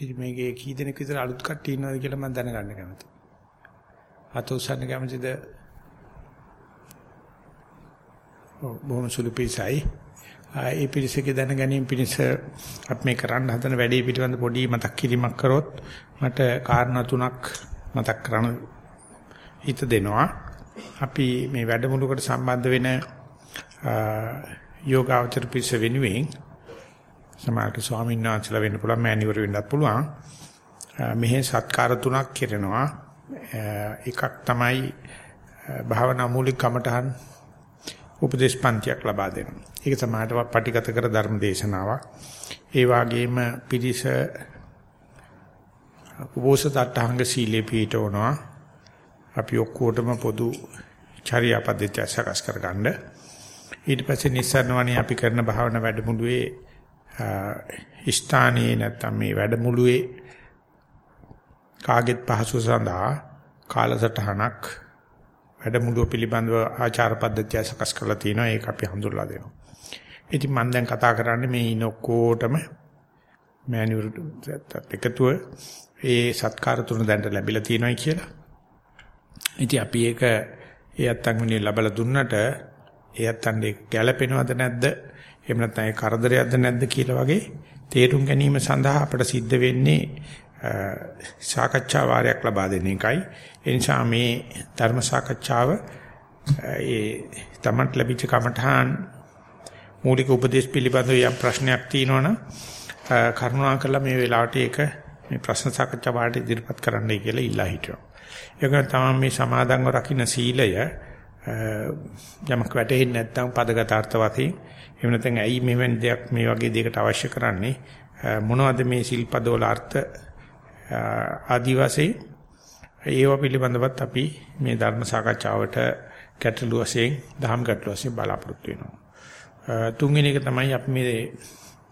ඉතින් මේකේ කී දෙනෙක් විතර අලුත් කට්ටිය ඉන්නවද කියලා මම දැනගන්න කැමතියි. අත උස්සන්න කැමතිද? ඔව් බොහොම සුළු පිසයි. ඒ පිරිසකේ දැන ගැනීම පිණිස අපි මේ කරන්න හදන වැඩේ පිටිවන්ද පොඩි මතක් කිරීමක් කරොත් මට කාරණා තුනක් මතක් කරන්න හිත දෙනවා. අපි මේ වැඩමුළුවකට සම්බන්ධ වෙන යෝගාවචර පිරිස වෙනුවෙන් සමාජ ස්වාමීන් වහන්සේලා වෙන්න පුළුවන් මෑණිවරු වෙන්නත් පුළුවන්. මෙහි සත්කාර තුනක් කරනවා. එකක් තමයි භාවනා මූලික කමඨහන් උපදේශ පන්තියක් ලබා දෙනවා. ඒක සමාජයට පටිගත කර ධර්ම දේශනාවක්. ඒ වගේම පිරිස උපෝසත අටහංග සීලේ පිටවනවා. අපි ඔක්කොටම පොදු චර්යා පද්ධතිය සකස් කරගන්න. ඊට පස්සේ නිස්සාරණවණි අපි කරන භාවනා වැඩමුළුවේ ස්ථානයේ නැත්තම් මේ වැඩමුළුවේ කාගෙත් පහසු සඳහා කාලසටහනක් වැඩමුළුව පිළිබඳව ආචාර පද්ධතිය සකස් කරලා තිනවා ඒක අපි හඳුල්ලා දෙනවා. ඉතින් මම දැන් කතා කරන්නේ මේ ඉන ඔක්කොටම මෑණිවරුට එකතුව ඒ සත්කාර තුන දැන්ට ලැබිලා තියෙනවායි කියලා. ඉතින් අපි ඒක ඒ අත්තන් වෙනුවෙන් ලබලා දුන්නට ඒ අත්තන් ඒක ගැළපෙනවද නැද්ද? එහෙම නැත්නම් ඒ කරදරයක්ද නැද්ද කියලා වගේ තේරුම් ගැනීම සඳහා අපට සිද්ධ වෙන්නේ සාකච්ඡා වාරයක් ලබා දෙන එකයි. ඒ නිසා මේ ධර්ම සාකච්ඡාව ඒ තමන්ට ලැබිච්ච කමඨාන් මූලික උපදේශ පිළිබඳව යම් ප්‍රශ්නයක් තියෙනවනම් කරුණාකරලා මේ වෙලාවට ඒක මේ ප්‍රශ්න සාකච්ඡා වාරයට ඉදිරිපත් කරන්නයි කියලා ඉල්ලා හිටිනවා. ඒක තමයි මේ සමාදන්ව රකින්න සීලය යමක් වැටෙන්නේ නැත්නම් පදගත අර්ථ වශයෙන් එහෙම නැත්නම් ඇයි මෙවැනි දෙයක් මේ වගේ දෙයකට අවශ්‍ය කරන්නේ? මොනවද මේ සිල්පදවල අර්ථ? ආදිවාසී ඒව පිළිබඳවත් අපි මේ ධර්ම සාකච්ඡාවට ගැටළු වශයෙන් දහම් ගැටළු වශයෙන් බලාපොරොත්තු වෙනවා. තුන්වෙනි එක තමයි අපි මේ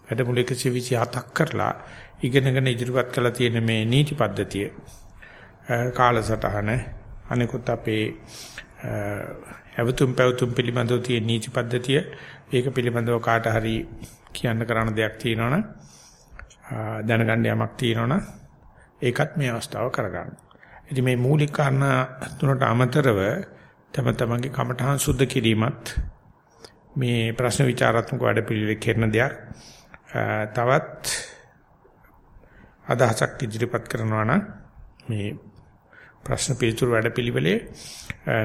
වැඩමුළු 127ක් කරලා ඉගෙනගෙන ඉදිරිපත් කළ තියෙන මේ නීති පද්ධතිය. කාලසටහන අනිකුත් අපේ අවතුම් පැවතුම් පිළිබඳව තියෙන නීති පද්ධතිය ඒක පිළිබඳව කාට හරි කියන්න කරන්න දෙයක් තියෙනවනම් දැනගන්න යමක් තියෙනවනම් ඒකත් මේ අවස්ථාව කරගන්න. ඉතින් මේ මූලික කාරණා තුනට අමතරව තම තමන්ගේ කමඨහන් සුද්ධ කිරීමත් මේ ප්‍රශ්න විචාරාත්මක වැඩ පිළිවෙල කරන දෙයක්. තවත් අදහසක් ඉදිරිපත් කරනවා නම් මේ ප්‍රශ්න පිළිතුරු වැඩ පිළිවෙලේ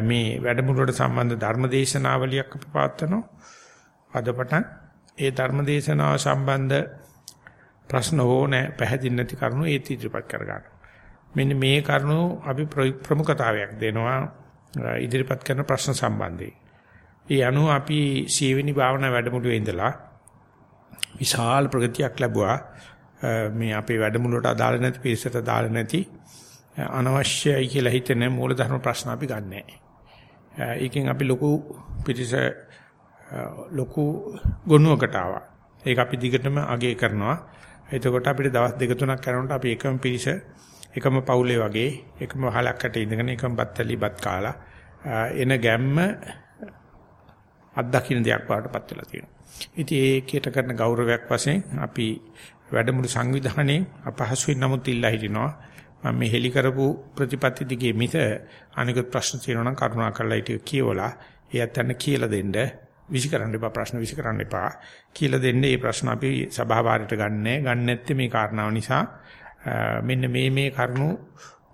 මේ වැඩමුළුවට සම්බන්ධ ධර්මදේශනාවලියක් අපි පාත්වනවා. අද පටන් ඒ ධර්මදේශනාව සම්බන්ධ ප්‍රශ්න හෝ නැ පැහැදිලි නැති කරුණු ඒත් ඉදිරිපත් කරගන්න. මෙන්න මේ කරුණු අපි ප්‍රමුඛතාවයක් දෙනවා ඉදිරිපත් කරන ප්‍රශ්න සම්බන්ධයෙන්. ඒ අනුව අපි සීවෙනි භාවනා වැඩමුළුවේ ඉඳලා විශාල ප්‍රගතියක් ලැබුවා. මේ අපේ වැඩමුළුවට අදාළ නැති පිරිසට අදාළ නැති අනවශ්‍යයි කියලා හිතෙන මූලධර්ම ප්‍රශ්න අපි ගන්නෑ. ඒකෙන් අපි ලොකු පිරිස ලොකු ගුණයකට ආවා. ඒක අපි දිගටම අගය කරනවා. එතකොට අපිට දවස් දෙක තුනක් කරනකොට අපි එකම පිරිස එකම පවුලේ වගේ එකම වහලකට ඉඳගෙන එකම බත්තලි බත් කාලා එන ගැම්ම අත්දකින්න දෙයක් වඩටපත් වෙලා තියෙනවා. ඉතින් ඒකයට කරන ගෞරවයක් වශයෙන් අපි වැඩමුළු සංවිධානයේ අපහසුයින් නමුත් ඉල්ලා හිටිනවා. මම මේ හෙලි කරපු ප්‍රතිපත්ති දිගේ මිස අනිකුත් ප්‍රශ්න තියෙනවා නම් කරුණා කරලා ඊට කියවලා එයත් යන කියලා දෙන්න විසි කරන්න එපා ප්‍රශ්න විසි කරන්න එපා. කියලා දෙන්නේ මේ ප්‍රශ්න අපි සභාවාරයට ගන්නෑ. ගන්න නැත්තේ මේ කාරණාව නිසා. මෙන්න මේ මේ කරුණු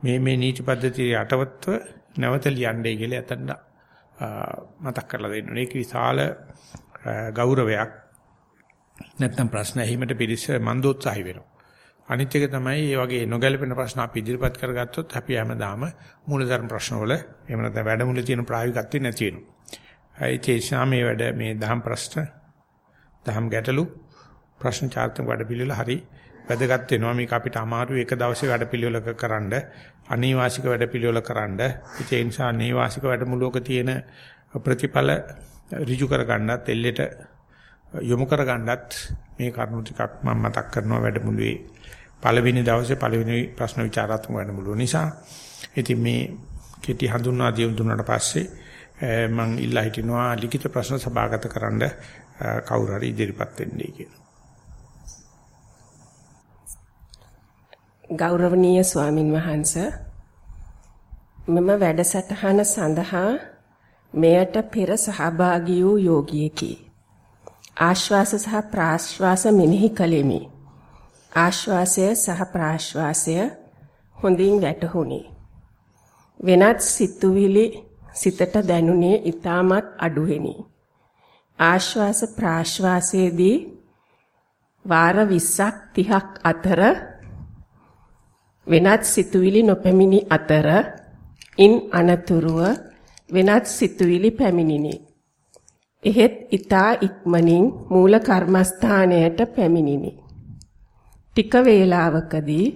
මේ මේ නීති පද්ධතිය යටවත්ව නැවත ලියන්නේ කියලා එතන මතක් කරලා දෙන්න ඕනේ. ඒක විශාල ගෞරවයක්. නැත්නම් ප්‍රශ්න ඇහිමට පිළිස මන්දෝත්සාහි වෙනවා. අනිත් එක තමයි මේ වගේ නොගැලපෙන ප්‍රශ්න අපි ඉදිරිපත් කරගත්තොත් අපි හැමදාම මූලධර්ම ප්‍රශ්නවල එහෙම නැත්නම් වැඩමුළුවේ තියෙන ප්‍රායෝගිකත්වෙ නැති වෙනවා. ඒ තේසා මේ වැඩ මේ දහම් ප්‍රශ්න දහම් ගැටලු ප්‍රශ්න චාර්තක වැඩ පිළිවෙල හරි වැදගත් වෙනවා. මේක අපිට අමාරු එක දවසේ වැඩ පිළිවෙලක කරන්න අනිවාසික වැඩ පිළිවෙල කරන්න ඒ නිසා අනිවාසික වැඩමුළුවක තියෙන ප්‍රතිඵල ඍජු කර ගන්නත් එල්ලෙට යොමු කර ගන්නත් මේ කරුණු ටිකක් මම මතක් කරනවා වැඩමුළුවේ පළවෙනි දවසේ පළවෙනි ප්‍රශ්න විචාරාත්මක වැඩමුළුව නිසා ඉතින් මේ කෙටි හඳුන්වා දියුම් දුන්නාට පස්සේ මම ඉල්ලා හිටිනවා ලිඛිත ප්‍රශ්න සභාගත කරන්න කවුරු හරි ඉදිරිපත් වෙන්නයි කියලා. ගෞරවනීය ස්වාමින් වහන්සේ මම වැඩසටහන සඳහා මෙයට පෙර සහභාගී වූ යෝගියෙකි. ආශ්වාස සහ ප්‍රාශ්වාස මෙනෙහි කළෙමි. ආශ්වාසය සහ ප්‍රාශ්වාසය හොඳින් වැටහුණි. වෙනත් සිතුවිලි සිතට දැනුනේ ඊටමත් අඩුවෙනි. ආශ්වාස ප්‍රාශ්වාසයේදී වාර 20ක් 30ක් අතර වෙනත් සිතුවිලි නොපැමිණි අතර ඉන් අනතුරුව වෙනත් සිතුවිලි පැමිණිනි. එහෙත් ඊතා ඉක්මනින් මූල කර්මස්ථානයට පැමිණිනි. ටික වේලාවකදී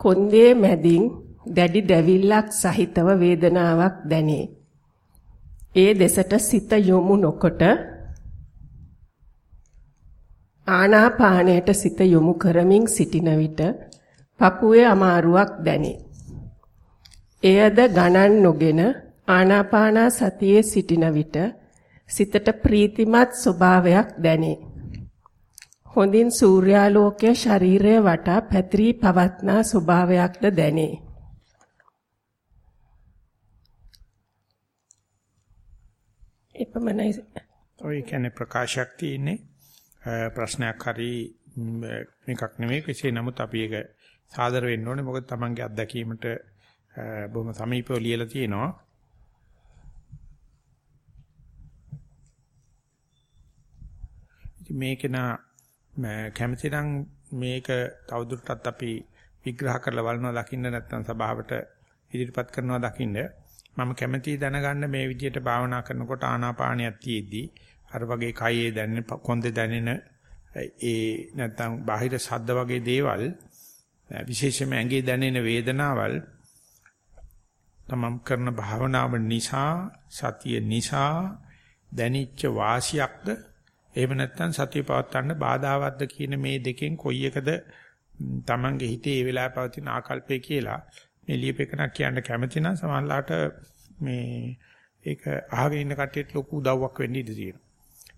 කොන්දේ මැදින් දැඩි දැවිල්ලක් සහිතව වේදනාවක් දැනේ. ඒ දෙසට සිත යොමු නොකොට ආනාපානයට සිත යොමු කරමින් සිටින විට පපුවේ අමාරුවක් දැනේ. එයද ගණන් නොගෙන ආනාපානා සතියේ සිටින විට සිතට ප්‍රීතිමත් ස්වභාවයක් දැනේ. හොඳින් සූර්යාලෝකය ශරීරය වටා පැතිරී පවත්නා ස්වභාවයක්ද දැනේ. එපමණයි. ඔය කියන්නේ ප්‍රකාශයක් තියෙන්නේ ප්‍රශ්නයක් හරි මේකක් නෙමෙයි කෙසේ නමුත් අපි ඒක සාදර වෙන්න ඕනේ මොකද Tamange අත්දැකීමට බොහොම සමීපව ලියලා තියෙනවා. ඉතින් මේක නා කැමති නම් මේක තවදුරටත් අපි විග්‍රහ කරලා බලනවා දකින්න නැත්නම් සභාවට ඉදිරිපත් කරනවා දකින්න. මම කැමැති දැනගන්න මේ විදිහට භාවනා කරනකොට ආනාපානියක් තියේදී අර වගේ කයේ දැනෙන කොන්දේ දැනෙන ඒ නැත්නම් බාහිර ශබ්ද වගේ දේවල් විශේෂයෙන්ම ඇඟේ දැනෙන වේදනාවල් තමම් කරන භාවනාව නිසා සතිය නිසා දැනිච්ච වාසියක්ද එහෙම නැත්නම් සතිය පවත්වන්න බාධාවත්ද කියන මේ දෙකෙන් කොයි එකද තමන්ගේ හිතේ ඒ වෙලාවේ පවතින ආකල්පය කියලා මේ ලියපෙකනක් කියන්න කැමති නම් සමහරලාට මේ ඒක අහගෙන ඉන්න කට්ටියට ලොකු උදව්වක් වෙන්න ඉඩ තියෙනවා.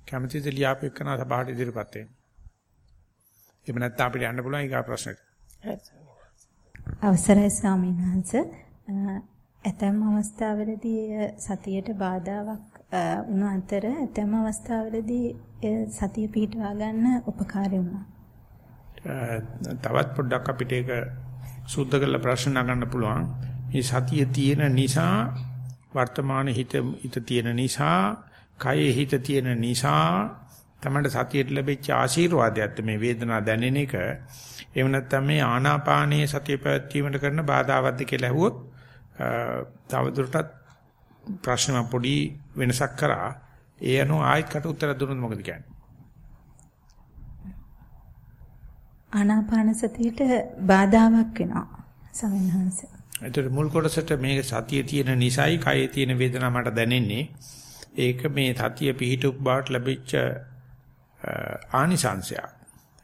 කැමතිද ලියාපෙකන සභාවට ඉදිරියපත් වෙන්න. එහෙම නැත්නම් අපිට යන්න පුළුවන් ඊගා ප්‍රශ්නෙට. අවසරයි ස්වාමීන් වහන්සේ. ඇතැම් අවස්ථාවලදී සතියට බාධාවක් වුණ අතර ඇතැම් අවස්ථාවලදී සතිය පිටවා ගන්න උපකාරී වුණා. තවත් පොඩ්ඩක් අපිට ඒක සුද්ධ කරලා ප්‍රශ්න නගන්න පුළුවන්. මේ සතිය තියෙන නිසා වර්තමාන හිත හිත තියෙන නිසා කයේ හිත තියෙන නිසා තමයි සතියට ලැබිච්ච ආශිර්වාදයත් මේ වේදනාව දැනෙන එක. එහෙම නැත්නම් මේ ආනාපානයේ සතිය පැවැත්වීමට කරන බාධාවත්ද කියලා ඇහුවොත් තවදුරටත් ප්‍රශ්න පොඩි වෙනසක් කරා ඒ අනුව ආයෙත් කට උත්තර දුන්නොත් මොකද කියන්නේ? ආනාපාන සතියට බාධාවක් වෙනවා සමින්හංශ. ඒතර මුල් කොටසට මේ සතිය තියෙන නිසයි කයේ තියෙන වේදනාව මට දැනෙන්නේ. ඒක මේ සතිය පිහිටුප් බවට ලැබිච්ච ආනිසංශයක්.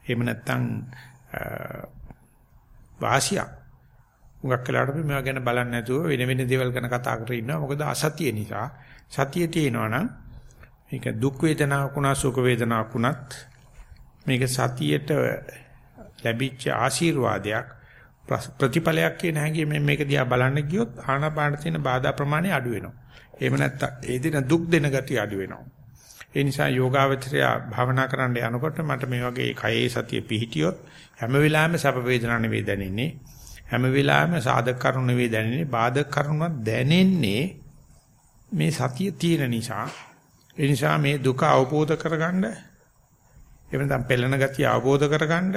එහෙම නැත්නම් වාසියක්. මුගක් කලකට අපි මේවා ගැන බලන්නේ නැතුව වෙන වෙන දේවල් ගැන කතා කරගෙන ඉන්නවා. මොකද අසතිය නිසා සතිය තියෙනවා නම් මේක දුක් වේදනාවක් වුණා සුඛ වේදනාවක් වුණත් මේක සතියට ලැබිච්ච ආශිර්වාදයක් ප්‍රතිඵලයක් කියන හැඟීමෙන් මේක දිහා බලන්න ගියොත් ආනාපාන තියෙන බාධා ප්‍රමාණය අඩු වෙනවා. එහෙම නැත්නම් ඒ දින දුක් දෙන ගතිය අඩු වෙනවා. ඒ නිසා යෝගාවචරය භාවනා කරන්න යනකොට මට මේ වගේ කයේ සතිය පිහිටියොත් හැම වෙලාවෙම සැප වේදනා නෙවෙයි දැනෙන්නේ. හැම වෙලාවෙම සාධක කරුණු නෙවෙයි දැනෙන්නේ. බාධක කරුණුවක් දැනෙන්නේ මේ සතිය තියෙන නිසා. ඒ නිසා මේ දුක අවබෝධ කරගන්න එහෙම නැත්නම් පෙළෙන ගතිය අවබෝධ කරගන්න,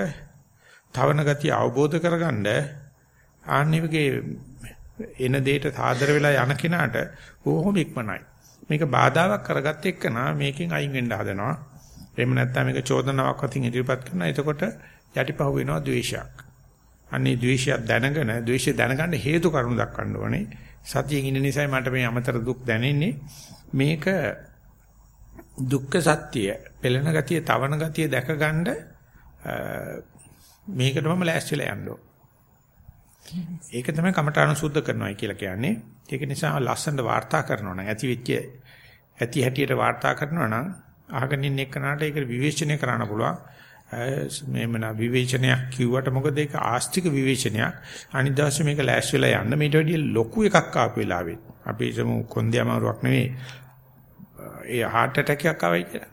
තවන ගතිය අවබෝධ කරගන්න ආන්නිවගේ එන දෙයට සාදර වෙලා යන කෙනාට බොහොම ඉක්මනයි. මේක බාධාවක් කරගත්ත එක්කනා මේකෙන් අයින් වෙන්න හදනවා. එහෙම නැත්නම් මේක චෝදනාවක් වතින් ඉදිරිපත් කරනවා. එතකොට යටිපහුව වෙනවා ද්වේෂයක්. අන්නේ ද්වේෂය දැනගෙන ද්වේෂය දැනගන්න හේතු කරුණු දක්වන්න ඕනේ. සතියෙන් ඉන්න නිසායි මට මේ අමතර දුක් දැනෙන්නේ. මේක දුක්ඛ සත්‍ය, පෙළෙන ගතිය, තවන ගතිය දැකගන්න මේකටම ලෑස්තිලා යන්න ඕනේ. ඒක තමයි කමඨාන සුද්ධ කරනවායි කියලා කියන්නේ. ඒක නිසා ලස්සනට වාර්තා කරනවා නම් ඇති වෙච්ච ඇති හැටියට වාර්තා කරනවා නම් අහගෙන ඉන්න එක්කනට ඒක විවේචනය කරන්න පුළුවන්. මේම නා විවේචනයක් කිව්වට මොකද ඒක ආස්තික විවේචනයක්. අනිත් දවසේ මේක ලෑස්ති වෙලා යන්න මේට වැඩිය ලොකු එකක් ආපු වෙලාවෙත්. අපි හිතමු කොන්දේ අමාරුවක් නෙවෙයි. ඒ heart attack එකක් ආවයි කියලා.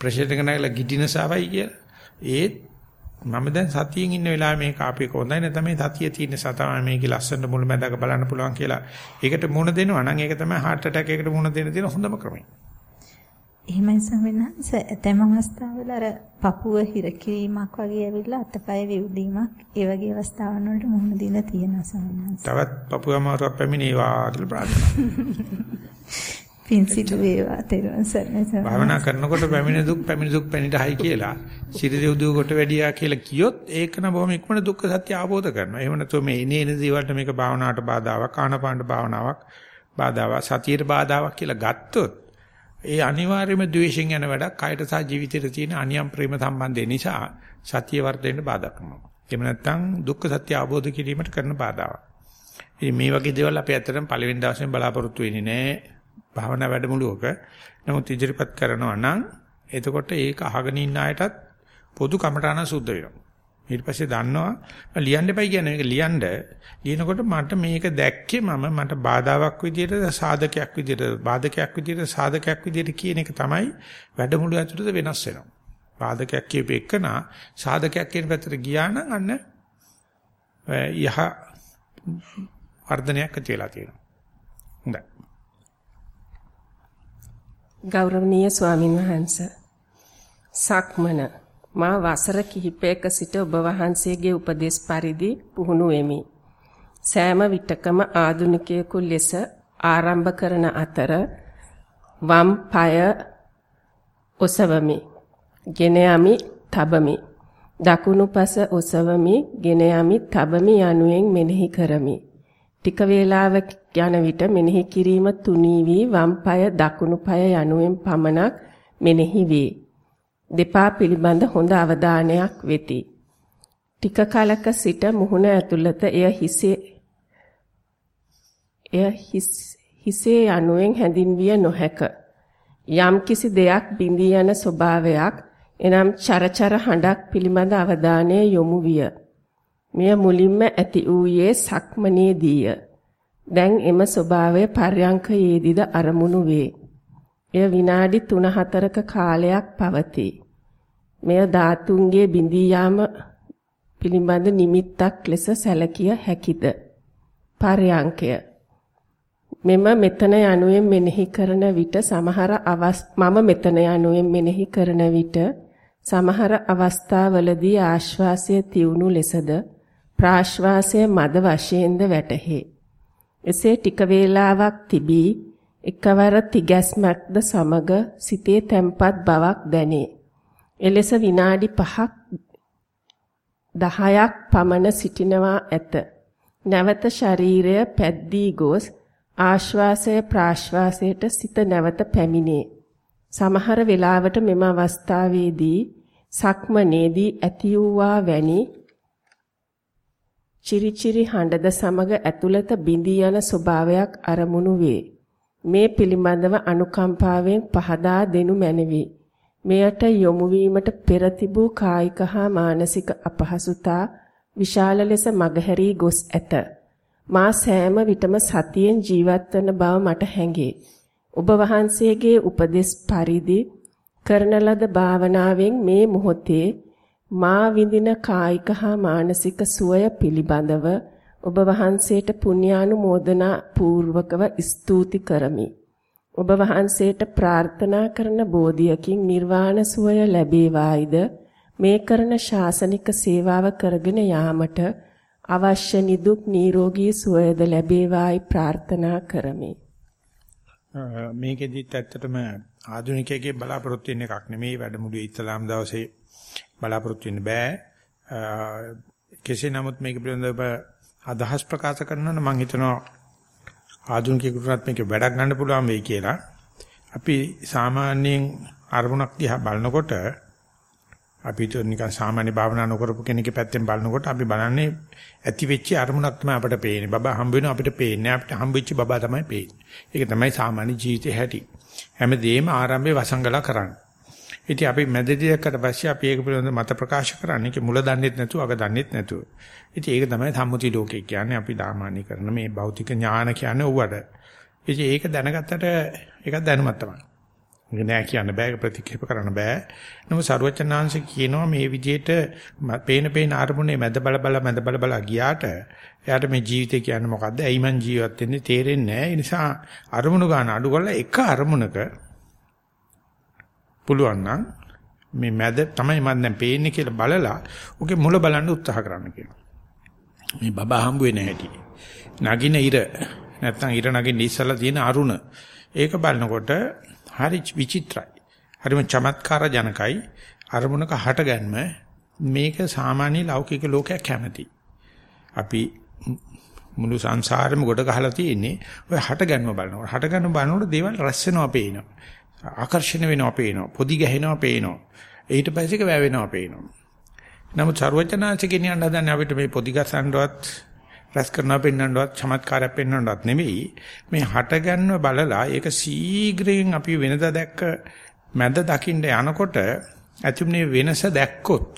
ප්‍රෙෂර් එක නැගලා ගිඩිනස් ආවයි කියලා. ඒත් මම දැන් සතියෙන් ඉන්න වෙලාවේ මේක ආපේ කොහොඳයි නැත්නම් මේ සතිය තියෙන සතම මේකේ ලස්සන මුලමඳාක බලන්න පුළුවන් කියලා. ඒකට මුණ දෙනවා නම් ඒක තමයි heart attack එකකට මුණ දෙන්න තියෙන හොඳම ක්‍රමය. එහෙමයි සමිනහස ඇතැම් අවස්ථාවල අර පපුව හිර කිරීමක් වගේ ඇවිල්ලා අතපය විවුදීමක් ඒ වගේ අවස්ථාවන් වලට මුහුණ දීලා තියෙනවා සමිනහස. තවත් පපුව අමාරුවක් පැමිණේවා කියලා ප්‍රාර්ථනා. පින් සිදු වේවා තෙරුවන් සරණයි. භාවනා කරනකොට පැමිණ දුක් පැමිණ දුක් පැනිටයි කියලා සිරිදෙව් දුව කොට වැඩියා කියලා කියොත් ඒක නම් බොහොම ඉක්මන දුක්ඛ සත්‍ය අවබෝධ කරනවා. එහෙම නැත්නම් මේ එනේ එන දේවල්ට මේක භාවනාවට බාධාවක්, ආනපානට භාවනාවක්, බාධාවක්, සතියට බාධාවක් කියලා ගත්තොත් ඒ අනිවාර්යයෙන්ම ද්වේෂයෙන් යන වැඩක් කායට සහ ජීවිතයට තියෙන අනියම් ප්‍රේම සම්බන්ධය නිසා සතිය වර්ධෙන්න බාධා කරනවා. එහෙම නැත්නම් දුක්ඛ සත්‍ය අවබෝධ කිරීමට කරන බාධාවක්. ඉතින් මේ වගේ දේවල් අපි ඇත්තටම පළවෙනි දවසෙන් බලාපොරොත්තු වෙන්නේ නැහැ. භාවනා වැඩමුළුවක. නමුත් ඉදිරිපත් කරනවා නම් එතකොට ඒක අහගෙන ඉන්න අයටත් පොදු කමඨාන සුද්ධ වෙනවා. ඊට පස්සේ දන්නවා ලියන්න එපයි කියන්නේ මේක ලියන්න ලියනකොට මට මේක දැක්කේ මම මට බාධාවක් විදියට සාධකයක් විදියට බාධකයක් විදියට සාධකයක් විදියට කියන එක තමයි වැඩමුළු ඇතුළත වෙනස් වෙනවා. බාධකයක් කියපු එකන සාධකයක් කියන පැත්තට ගියා නම් අන්න යහ වර්ධනයක් ඇති වෙලා තියෙනවා. හොඳයි. ගෞරවනීය ස්වාමින් වහන්සේ සක්මන මා වසර කිහිපයක සිට ඔබ වහන්සේගේ උපදේශ පරිදි පුහුණු වෙමි. සෑම විටකම ආදුනිකයෙකු ලෙස ආරම්භ කරන අතර වම් පාය ඔසවමි. ගෙන යමි, තබමි. දකුණු පස ඔසවමි, ගෙන යමි, තබමි යනුවෙන් මෙනෙහි කරමි. ටික වේලාවක් යන විට මෙනෙහි කිරීම තුනී වී වම් පාය දකුණු පාය යනුවෙන් පමණක් මෙනෙහි වේ. දෙපා පිළිබඳ හොඳ අවධානයක් වෙති. ටික කලක සිට මුහුණ ඇතුළත එය හිසේ එය හිසේ යනුවෙන් හැඳින්විය නොහැක. යම් කිසි දෙයක් බිඳී යන ස්වභාවයක් එනම් චරචර හඬක් පිළිබඳ අවධානය යොමු විය. මෙය මුලින්ම ඇති වූයේ සක්මනේදීය. දැන් එම ස්වභාවය පර්යංකයේදීද අරමුණු වේ. එය විනාඩි 3-4ක කාලයක් පවතී. මෙය ධාතුන්ගේ බිඳී යාම පිළිබඳ නිමිත්තක් ලෙස සැලකිය හැකිද? පර්යංකය මෙම මෙතන යනුවෙන් මෙනෙහි කරන විට සමහර මම මෙතන යනුවෙන් මෙනෙහි කරන විට සමහර අවස්ථාවලදී ආශ්වාසය තියුණු ලෙසද ප්‍රාශ්වාසය මද වශයෙන්ද වැටහේ. එසේ ටික වේලාවක් තිබී එකවර තිගැස්මක්ද සමග සිතේ තැම්පත් බවක් දැනේ. එලෙස විනාඩි 5ක් 10ක් පමණ සිටිනවා ඇත. නැවත ශරීරය පැද්දී ගොස් ආශ්වාසය ප්‍රාශ්වාසයට සිත නැවත පැමිණේ. සමහර වෙලාවට මෙම අවස්ථාවේදී සක්මනේදී ඇති වූවා වැනි චිරිචිරි හඬද සමග ඇතුළත බිඳී යන ස්වභාවයක් අරමුණු වේ. මේ පිළිබඳව අනුකම්පාවෙන් පහදා දෙනු මැනවි. මෙයට යොමු වීමට පෙර තිබූ කායික හා මානසික අපහසුතා විශාල ලෙස මගහැරී ගොස් ඇත. මා සෑම විටම සතියෙන් ජීවත් වන බව මට හැඟේ. ඔබ වහන්සේගේ උපදෙස් පරිදි කරන ලද භාවනාවෙන් මේ මොහොතේ මා විඳින කායික හා මානසික සුවය පිළිබඳව ඔබ වහන්සේට පුණ්‍යානුමෝදනා පූර්වකව ස්තුති කරමි. ඔබ වහන්සේට ප්‍රාර්ථනා කරන බෝධියකින් නිර්වාණ සුවය ලැබේවායිද මේ කරන ශාසනික සේවාව කරගෙන යාමට අවශ්‍ය නිදුක් නිරෝගී සුවයද ලැබේවායි ප්‍රාර්ථනා කරමි. මේකෙදිත් ඇත්තටම ආධුනිකයෙක්ගේ බලාපොරොත්තු වෙන එකක් නෙමෙයි වැඩමුළුවේ ඉස්ලාම් දවසේ බලාපොරොත්තු වෙන්න බෑ. කෙසේ නමුත් මේක පිළිබඳව අදහස් ප්‍රකාශ කරනවා නම් මම හිතනවා ආධුනිකයෙකුට මේක වැඩක් ගන්න පුළුවන් වෙයි කියලා. අපි සාමාන්‍යයෙන් අරමුණක් දිහා බලනකොට අපිට නිකන් සාමාන්‍ය භාවනා නොකරපු කෙනෙක්ගේ පැත්තෙන් බලනකොට අපි බලන්නේ ඇති වෙච්ච අරමුණක් තමයි අපිට පේන්නේ. බබා හම්බ වෙනවා අපිට පේන්නේ. අපිට හම්බ වෙච්ච බබා තමයි පේන්නේ. ඒක තමයි සාමාන්‍ය ජීවිතේ හැටි. හැමදේම ආරම්භයේ වසංගලා කරන්නේ. ඉතින් අපි මැදදී දැක්කට පස්සේ අපි ඒක පිළිබඳව මත ප්‍රකාශ කරන්නේ ඒක මුල දන්නෙත් නැතුව අග දන්නෙත් නැතුව. ඉතින් ඒක තමයි සම්මුති ලෝකේ කියන්නේ අපි සාමාන්‍ය කරන මේ භෞතික ඥාන කියන්නේ උවට. ඉතින් ඒක දැනගත්තට ඒක දැනුමක් තමයි. ඒක නෑ කියන්න බෑ ප්‍රතික්‍රියාව කරන්න බෑ. නමුත් සරුවචනාංශ කියනවා මේ විදිහට පේන පේන අරමුණේ මැද බල බල මැද බල බල ගියාට එයාට මේ ජීවිතය කියන්නේ මොකද්ද? ඇයි මං ජීවත් වෙන්නේ තේරෙන්නේ නෑ. ඒ නිසා අරමුණු ගන්න අඩු කරලා එක අරමුණක පුළුවන් නම් මේ මැද තමයි මම දැන් පේන්නේ කියලා බලලා ඔගේ මුල බලන්න උත්සාහ කරන්න කියනවා. මේ බබා හම්බ වෙන හැටි. නගින ඉර නැත්තම් ඉර නගින්න ඉස්සලා තියෙන අරුණ. ඒක බලනකොට හරි විචිත්‍රයි. හරිම චමත්කාර ජනකයි අරමුණක හටගන්ම මේක සාමාන්‍ය ලෞකික ලෝකයක් කැමති. අපි මුළු සංසාරෙම ගොඩ ගහලා තියෙන්නේ ඔය හටගන්ම බලනකොට. හටගන්ම බලනකොට දේවල් රැස් වෙනවා පේනවා. ආකර්ෂණ වෙනවා පේනවා. පොදි ගැහෙනවා පේනවා. ඊට පස්සේ ඒක වැවෙනවා පේනවා. නමුත් ਸਰවඥාන්සේ කියනන හදන්නේ අපිට මේ පොදි ගසන්නවත් රැස් කරනවා පෙන්වන්නවත් චමත්කාරයක් පෙන්වන්නවත් නෙවෙයි මේ හටගන්ව බලලා ඒක සීඝ්‍රයෙන් අපි වෙනදා දැක්ක මැද දකින්න යනකොට ඇතිුනේ වෙනස දැක්කොත්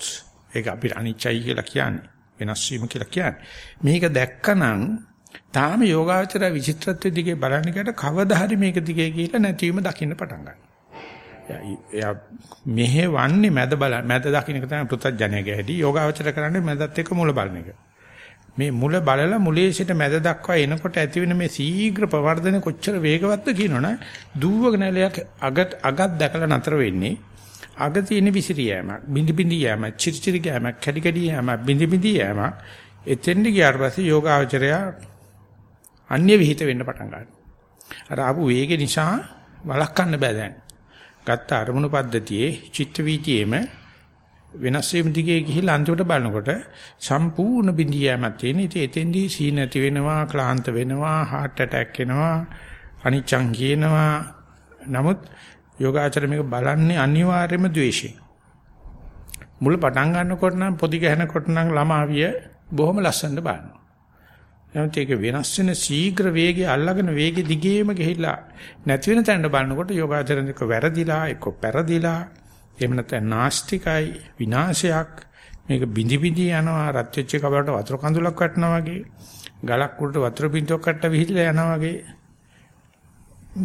ඒක අපිට අනිච්චයි කියලා කියන්නේ වෙනස් වීම කියලා කියන්නේ මේක දැක්කනම් තාම යෝගාචර විචිත්‍රත්වයේ දිගේ බලන්න ගියට කවදා හරි මේක දිගේ කියලා නැතිවීම දකින්න පටන් ගන්නවා. එයා මෙහෙවන්නේ මැද බල මැද දකින්න එක තමයි පෘථජ්ජනයගේ හැටි. යෝගාචර කරන්නේ මැදත් එක්ක මුල බලන එක. මේ මුල බලලා මුලේ සිට මැද දක්වා එනකොට ඇතිවෙන මේ ශීඝ්‍ර ප්‍රවර්ධන කොච්චර වේගවත්ද කියනවනේ දුවගෙන නැලයක් අගත් අගත් දැකලා නතර වෙන්නේ අග තියෙන විසිරියෑමක් බිඳි බිඳි යෑමක් චිරි චිරි යෑමක් කැඩි කැඩි යෑමක් බිඳි බිඳි යෑමක් එතෙන්ද ගියාට පස්සේ යෝගාචරයා අන්‍ය විහිිත වෙන්න පටන් ගන්නවා. අර ආපු වේගය නිසා වළක්වන්න බෑ දැන්. ගත්ත අරමුණු පද්ධතියේ චිත්ත වීතියේම වෙනස් වීම දිගේ ගිහිල්ලා අන්තිමට බලනකොට සම්පූර්ණ බිඳියාමක් තියෙන. ඉතින් එතෙන්දී සී නැති වෙනවා, ක්ලාන්ත වෙනවා, heart attack එනවා, අනිච්චං කියනවා. නමුත් යෝගාචර මේක බලන්නේ අනිවාර්යයෙන්ම ද්වේෂයෙන්. මුල පටන් ගන්නකොට නම් පොඩි ගහනකොට නම් ළමාවිය බොහොම ලස්සනට බලනවා. නමුත් ඒක වෙනස් වෙන ශීඝ්‍ර වේගය අල්ලගෙන වේගෙ දිගේම ගිහිල්ලා නැති වෙන තැනට බලනකොට යෝගාචරණයක වැරදිලා එක්ක පෙරදිලා එහෙම නැත්නම් නාස්තිකයි විනාශයක්. මේක බිඳි බිඳි යනවා රත් වෙච්ච කබලට වතුර කඳුලක් වටනවා වගේ ගලක් උඩට වතුර පිටුවක් කට්ට විහිදලා යනවා වගේ.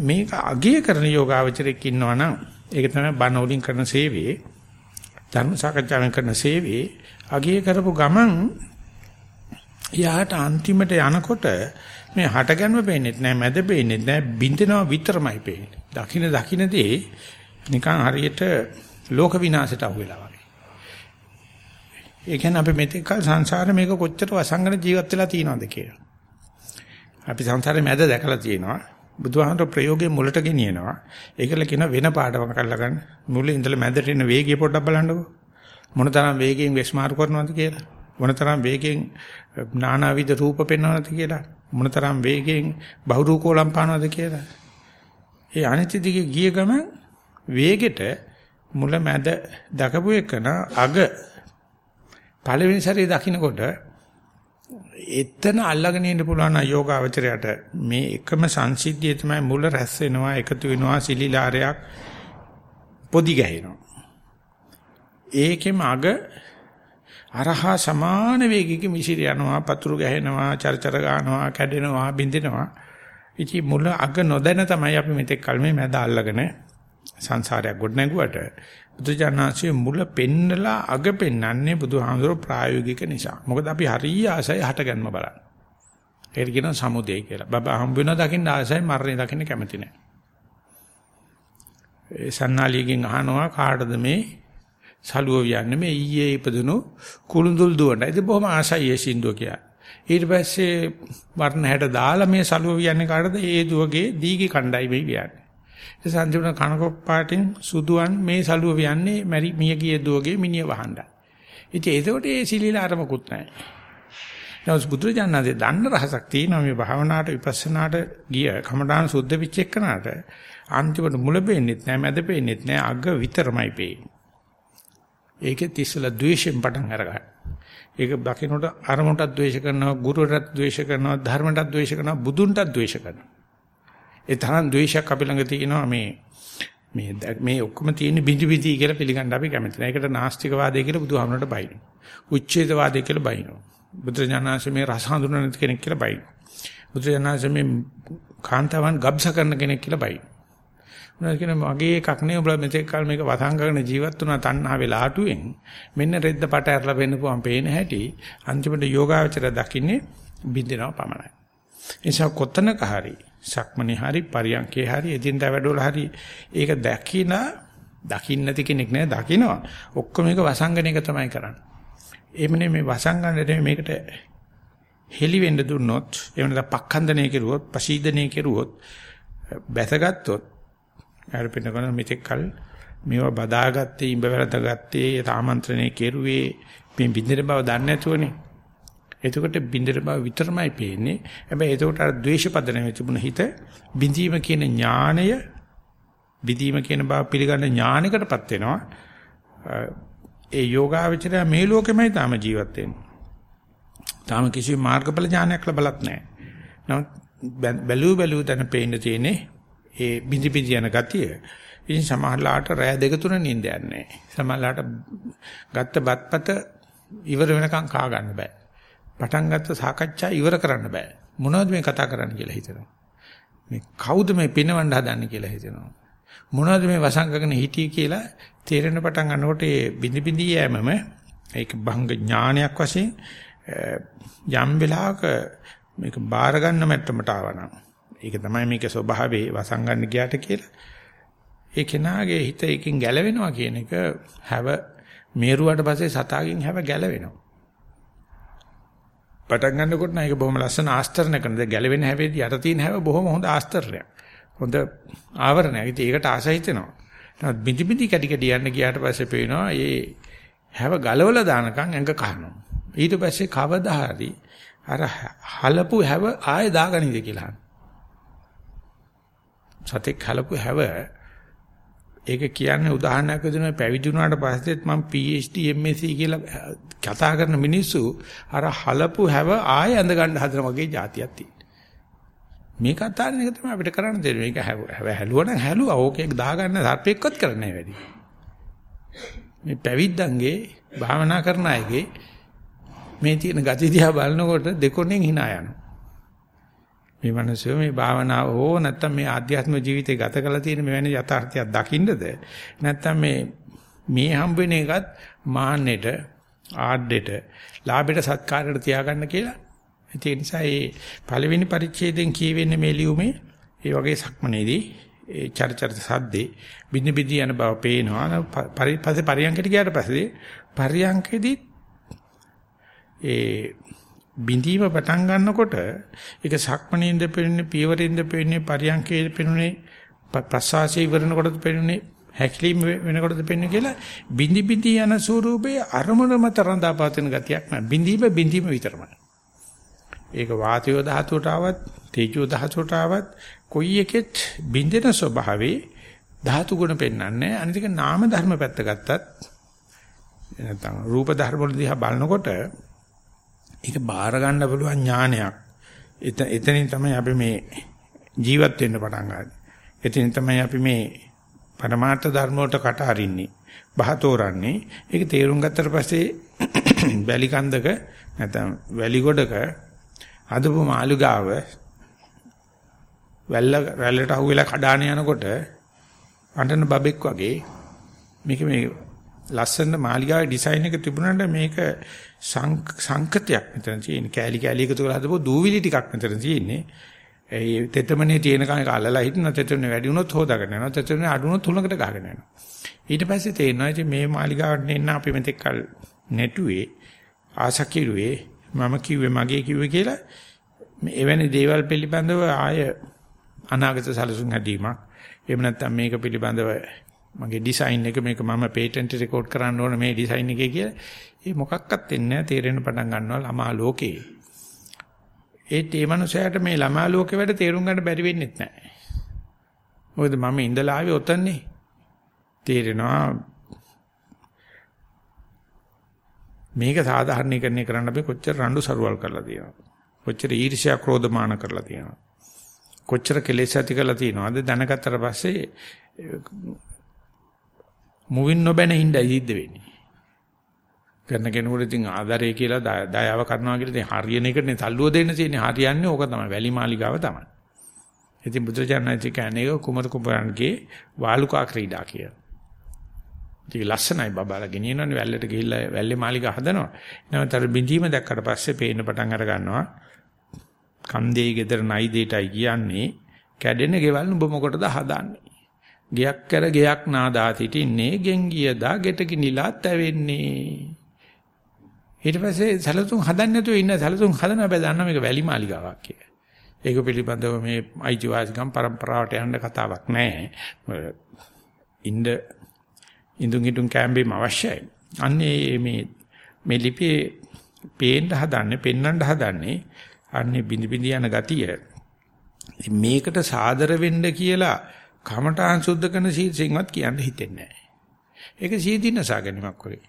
මේක අගය කරන යෝගාවචරයක් ඉන්නවා නම් ඒක තමයි බණ වලින් කරන සේවයේ. ධර්ම සාකච්ඡාවෙන් කරන සේවයේ. අගය කරපු ගමන් යාට අන්තිමට යනකොට මේ හටගන්ම පේන්නේ නැහැ මැද පේන්නේ නැහැ බින්දෙනවා විතරමයි පේන්නේ. දකින්න දකින්නදී නිකන් හරියට ලෝක විනාශයට අහු වෙලා වගේ. ඒ කියන්නේ අපි මෙතෙක් කල සංසාරේ මේක කොච්චර වසංගන ජීවත් වෙලා තියෙනවද කියලා. අපි සංසාරේ මැද දැකලා තියෙනවා. බුදුහාමර ප්‍රයෝගයේ මුලට ගෙනියනවා. ඒකල කියන වෙන පාඩමක් අල්ලා ගන්න. මුලින් ඉඳලා මැදට එන වේගය පොඩ්ඩක් බලන්නකෝ. මොනතරම් වේගයෙන් වෙස්මාරු කරනවද කියලා. මොනතරම් වේගයෙන් නානාවිද රූප පෙන්වනවද කියලා? මොනතරම් වේගයෙන් බහුරූපෝලම් පානවද කියලා? ඒ අනිත්‍ය දිගේ ගිය ගමන් වේගෙට මුල මැද දකපු එකන අග පළවෙනි සැරේ දකින්නකොට එතන අල්ලගෙන ඉන්න පුළුවන් යෝගාවචරයට මේ එකම සංසිද්ධිය තමයි මුල රැස් වෙනවා එකතු වෙනවා සිලිලාරයක් පොදි ගැහෙනවා. ඒකෙම අග අරහා සමාන වේගයකින් විසිර යනවා පතුරු ගැහෙනවා චර්චර ගන්නවා කැඩෙනවා බින්දෙනවා ඉති මුල අග නොදැන තමයි අපි මෙතෙක් කල මේ මැද අල්ලගෙන සංසාරයක් ගොඩ නැගුවට. බුදුජානනාංශයේ මුල පෙන්නලා අග පෙන්නන්නේ බුදුහාමුදුරුවෝ ප්‍රායෝගික නිසා. මොකද අපි හරිය ආසයි හටගන්ම බලන්න. ඒකට කියනවා සමුදේ කියලා. බබා හම්බ වෙනවා දකින්න ආසයි මරණය දකින්න කැමති නැහැ. ඒ සන්නාලියකින් අහනවා කාටද මේ සලුව වියන්නේ මේ ඊයේ ඉපදුණු කුළුඳුල් දුවන. ඉතින් බොහොම ආසයි ඒ සින්දුව කියන්නේ. ඊට පස්සේ වර්ණ හැට දාලා මේ සලුව වියන්නේ කාටද? ඒ දුවගේ දීගේ කණ්ඩායි මේ වියන්නේ. ඒ සංජීවන කනකොක් පාටින් සුදුවන් මේ සලුව වියන්නේ මැරි මියගිය දුවගේ මිනිය වහන්නයි. ඉතින් ඒකට ඒ සිලිලාරමකුත් නැහැ. නමුත් බුදුරජාණන්සේ දන්න රහසක් තියෙනවා මේ භාවනාවට විපස්සනාට ගිය කමඨාන සුද්ධ පිච්ච එක්කනට අන්තිමට මුල පෙන්නේත් නැහැ මැද පෙන්නේත් නැහැ අග විතරමයි පේන්නේ. ඒකෙත් ඉස්සලා ද්වේෂයෙන් පටන් අරගන්න. ඒක දකින්නට අරමුණටත් ද්වේෂ කරනවා, ගුරුවරටත් ද්වේෂ කරනවා, ධර්මයටත් ද්වේෂ කරනවා, බුදුන්ටත් ද්වේෂ කරනවා. ඒ තරම් ද්වේෂයක් අපි ළඟ තියෙනවා මේ මේ මේ ඔක්කොම තියෙන බිඳි බිඳි කියලා පිළිගන්න අපි කැමති නැහැ. ඒකට නාස්තිකවාදය කියලා බුදුහාමුදුරට බයිනවා. උච්ඡේදවාදය කියලා බයිනවා. බුදුරජාණන්සේ මේ රස හඳුනන කෙනෙක් කියලා බයිනවා. බුදුරජාණන්සේ මේ කාන්තාවන් ගබ්ස කරන කෙනෙක් කියලා බයිනවා. මොනවද කියන මගේ එකක් නේ ඔබ මෙතෙක් කල මේක වසංගගෙන ජීවත් වුණා තණ්හා වෙලා ආටුවෙන් මෙන්න රෙද්ද පට ඇරලා වෙන්නපුවම් පේන හැටි අන්තිමට යෝගාවචර දකින්නේ බින්දෙනවා පමණයි. එනිසා කොතනක හරි සක්මනේ හරි පරියන්කේ හරි එදින්දා වැඩවල හරි ඒක දැකිනා දකින්න නැති කෙනෙක් නෑ දකිනවා. ඔක්කොම මේක වසංගන එක තමයි කරන්නේ. එමනේ මේ වසංගනනේ මේකට හෙලි වෙන්න දුන්නොත් එහෙම නැත්නම් පක්ඛන්දනය කෙරුවොත් පශීදනය කෙරුවොත් බැසගත්තොත් අර පින්නකන මෙතෙක් කල මේවා බදාගත්තේ ඉඹ වැරදගත්තේ ආමන්ත්‍රණය කෙරුවේ මේ බින්දර බව දන්නේ නැතුවනේ එතකොට බින්දර බව විතරමයි පේන්නේ. හැබැයි එතකොට අර ද්වේෂ පදනම තිබුණ හිත බිඳීම කියන ඥාණය බිඳීම කියන බව පිළිගන්න ඥානයකටපත් වෙනවා. ඒ යෝගාවචරය මේ ලෝකෙමයි තාම ජීවත් වෙන්නේ. තාම කිසි මාර්ගඵල ඥානයක් ලැබලත් නැහැ. නමුත් බැලූ බැලූ තැන පේන්න තියෙන්නේ ඒ බිඳි බිඳි යන ගතිය. ඉතින් සමහරලාට රෑ දෙක තුන නිින්ද යන්නේ නැහැ. සමහරලාට ගත්ත බත්පත ඉවර වෙනකන් කා ගන්න බෑ. පටන් ගත්ත සාකච්ඡා ඉවර කරන්න බෑ. මොනවද මේ කතා කරන්න කියලා හිතනවා. මේ කවුද මේ පිනවන්න හදන්නේ කියලා හිතනවා. මොනවද මේ වසංගකගෙන හිටියේ කියලා තේරෙන පටන් ගන්නකොට ඒ බිඳි බිඳි යෑමම ඒක භංග ඥානයක් වශයෙන් යම් වෙලාවක මේක බාර ගන්න මට්ටමට ආවනම් ඒක තමයි මේකේ ස්වභාවය වසංගන්න ගියාට කියලා ඒ කෙනාගේ හිත එකකින් ගැලවෙනවා කියන එක හැව මේරුවට පස්සේ සතාගෙන් හැව ගැලවෙනවා පටන් ගන්නකොට නම් ඒක බොහොම ලස්සන ආස්තරණයක් කරන. ගැලවෙන හැවෙදී යට තියෙන හැව බොහොම හොඳ ආස්තරණයක්. හොඳ ආවරණයක්. ඉතින් ඒකට ආසයි හිතෙනවා. නමුත් බිඳි බිඳි කැටි කැටි යන්න ගියාට පස්සේ පේනවා මේ හැව ගලවලා දානකම් ඇඟ කහනවා. ඊට පස්සේ කවදා හරි අර හලපු හැව ආයෙ දාගනිද කියලා. සතෙක් හලපු හැව ඒක කියන්නේ උදාහරණයක් විදිහට පැවිදි වුණාට පස්සෙත් මම PhD MSc කියලා කතා කරන මිනිස්සු අර හලපු හැව ආයෙ ඇඳ ගන්න හදන වගේ જાතියක් තියෙනවා. මේ කතාවෙන් එක තමයි අපිට කරන්න දෙන්නේ. මේක හැව හැලුවා නම් හැලුවා. ඕකේ දාගන්න සර්පෙක්වත් කරන්නේ වැඩි. මේ පැවිද්දන්ගේ භාවනා කරන අයගේ මේ තියෙන gati දිහා බලනකොට දෙකොණෙන් hina යනවා. මේ මිනිස්සු මේ භාවනාව හෝ නැත්තම් මේ ආධ්‍යාත්ම ජීවිතය ගත කරලා තියෙන මෙවැනි යථාර්ථයක් දකින්නද? නැත්තම් මේ මේ හම්බ වෙන එකත් මාන්නෙට ආඩෙට ලාභෙට සත්කාරයට තියාගන්න කියලා. ඒ නිසා මේ පළවෙනි පරිච්ඡේදයෙන් කියවෙන්නේ මේ ලියුමේ ඒ වගේ සක්මනේදී ඒ චරිචරිත සද්දේ බිනි බිදි යන බව පේනවා. පස්සේ පරියන්කට ගියාට පස්සේ පරියන්කෙදී ඒ බිඳීම පටන් ගන්නකොට ඒක සක්මණේන්ද පෙන්නේ පියවරෙන්ද පෙන්නේ පරියන්කේද පෙන්නේ ප්‍රසවාසයේ ඉවරනකොටද පෙන්නේ හැකිලිම වෙනකොටද පෙන්නේ කියලා බිඳි බිඳි යන ස්වරූපයේ අරමුණ මත රඳාපවතින ගතියක් නෑ. බිඳීම බිඳීම විතරමයි. ඒක වාතය ධාතුවට ආවත් තේජෝ ධාතුවට ආවත් කොයි එකෙත් බිඳෙන ස්වභාවේ ධාතු ගුණ පෙන්වන්නේ අනිතික නාම ධර්ම පැත්ත ගත්තත් නැත්නම් රූප ධර්ම වල දිහා බලනකොට ඒක බාර ගන්න පුළුවන් ඥානයක්. එතනින් තමයි අපි මේ ජීවත් වෙන්න පටන් ගන්නේ. එතනින් තමයි අපි මේ පරමාර්ථ ධර්ම වලට කට අරින්නේ. බහතෝරන්නේ. ඒක තේරුම් ගත්තට පස්සේ වැලි කන්දක නැත්නම් වැලි ගොඩක අදපු මාළුගාව වැල්ල වැල්ලට අහුවෙලා කඩාන යනකොට අඬන බබෙක් වගේ මේක මේ ලස්සන මාලිගාවේ ඩිසයින් එක තිබුණාට මේක සංකතයක් මෙතන තියෙන. කෑලි කෑලි එකතු කරලා හදපුව දූවිලි ටිකක් මෙතන තියෙන්නේ. ඒ තෙතමනේ තියෙන කම අල්ලලා හිටින තෙතමනේ වැඩි වුණොත් හොදාගෙන යනවා. තෙතමනේ අඩු වුණොත් තුනකට ගහගෙන යනවා. ඊට පස්සේ තේරෙනවා ඉතින් මේ මාලිගාවට එන්න අපි මෙතෙක් කල් නැටුවේ ආසකිරුවේ මම කිව්වේ මගේ කිව්වේ කියලා මේ එවැනි දේවල් පිළිබඳව ආය අනාගත සැලසුම් හැදීමක් එහෙම නැත්නම් මේක පිළිබඳව මගේ ඩිසයින් එක මේක මම පේටන්ට් රෙකෝඩ් කරන්න ඕන මේ ඩිසයින් එකේ කියලා ඒ මොකක්වත් වෙන්නේ නැහැ තේරෙන්න පටන් ගන්නවා ළමා ලෝකේ. ඒත් ඒ මනුස්සයාට මේ ළමා ලෝකේ වැඩ තේරුම් ගන්න බැරි වෙන්නේ නැහැ. මොකද මම ඉඳලා ආවේ ඔතනනේ. තේරෙනවා මේක සාධාරණීකරණය කරන්න අපි කොච්චර රණ්ඩු සරුවල් කරලා තියෙනවද? කොච්චර ඊර්ෂ්‍යා ක්‍රෝධමාන කරලා තියෙනවද? කොච්චර කෙලෙස් ඇති කරලා තියෙනවද? දැනගත්තට පස්සේ මුවින් නොබැන ඉඳයි සිද්ධ වෙන්නේ. කරන කෙනෙකුට ඉතින් ආදරය කියලා දයාව කරනවා කියලා ඉතින් හරියන එකනේ තල්ලුව දෙන්න තියෙන්නේ හරියන්නේ ඕක තමයි වැලි මාලිගාව තමයි. ඉතින් බුදුචානන්ති කියන්නේ කුමරු කුඹරන්ගේ වාලුකා ක්‍රීඩා කියලා. ඉතින් ලස්සනයි බබාලා ගෙනියනවනේ වැල්ලට ගිහිල්ලා වැල්ලේ මාලිගා හදනවා. නැවතර බිඳීම දැක්කට පස්සේ පේන්න පටන් අර ගන්නවා. කන්දේ ගෙදර නයි දෙයටයි කියන්නේ කැඩෙන ගෙවල් උඹ මොකටද හදන්නේ? ගයක් කර ගයක් නාදා සිටින්නේ ගෙන් ගියදා ගෙට කිනිලා තැවෙන්නේ. ඊට පස්සේ සැලසුම් හදන්න නැතුව ඉන්න සැලසුම් හදන හැබැයි දන්නා මේක වැලි මාලිගාවක් කියලා. ඒක පිළිබඳව මේ අයිතිවාසිකම් પરම්පරාවට යන්න කතාවක් නැහැ. ඉන්න ඉඳුන් හිටුන් කැම්බේම අවශ්‍යයි. අන්නේ මේ මේ ලිපියේ පේන්න හදන්නේ, පෙන්වන්න හදන්නේ අන්නේ බිඳ බිඳ යන ගතිය. මේකට සාදර වෙන්න කියලා කමඨාන් සුද්ධ කරන සීසෙන්වත් කියන්න හිතෙන්නේ නැහැ. ඒක සීදීනසා ගැනීමක් වගේ.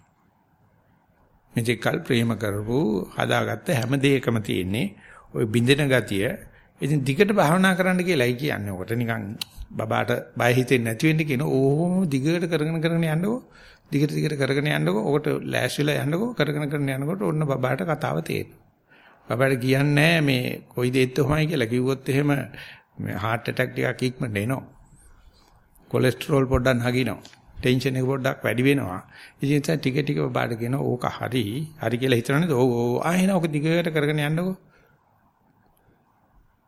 මෙතෙක්කල් ප්‍රේම කරපු හදාගත්ත හැම දෙයකම තියෙන්නේ ওই බින්දෙන ගතිය. ඉතින් දිගට භාවනා කරන්න කියලායි කියන්නේ. ඔකට නිකන් බබාට බය හිතෙන්නේ නැති වෙන්න කියන ඕම දිගට කරගෙන කරගෙන යන්නකෝ. දිගට දිගට කරගෙන යන්නකෝ. ඔකට ලෑස්තිලා යන්නකෝ. කරගෙන කරගෙන යනකොට ඔන්න බබාට කතාව තේරෙනවා. බබාට කියන්නේ මේ කොයි දෙයක්ද හොමයි කියලා කිව්වොත් එහෙම මේ heart attack ටිකක් ඉක්මනට එනවා. කොලෙස්ටරෝල් පොඩ්ඩක් නගිනවා. ටෙන්ෂන් එක පොඩ්ඩක් වැඩි වෙනවා. ඉතින් ඒ ටික ටික බාඩ කියන ඕක හරි. හරි කියලා හිතනනේ ඕ ඕ ආයෙන ඕක දිගට කරගෙන යන්නකෝ.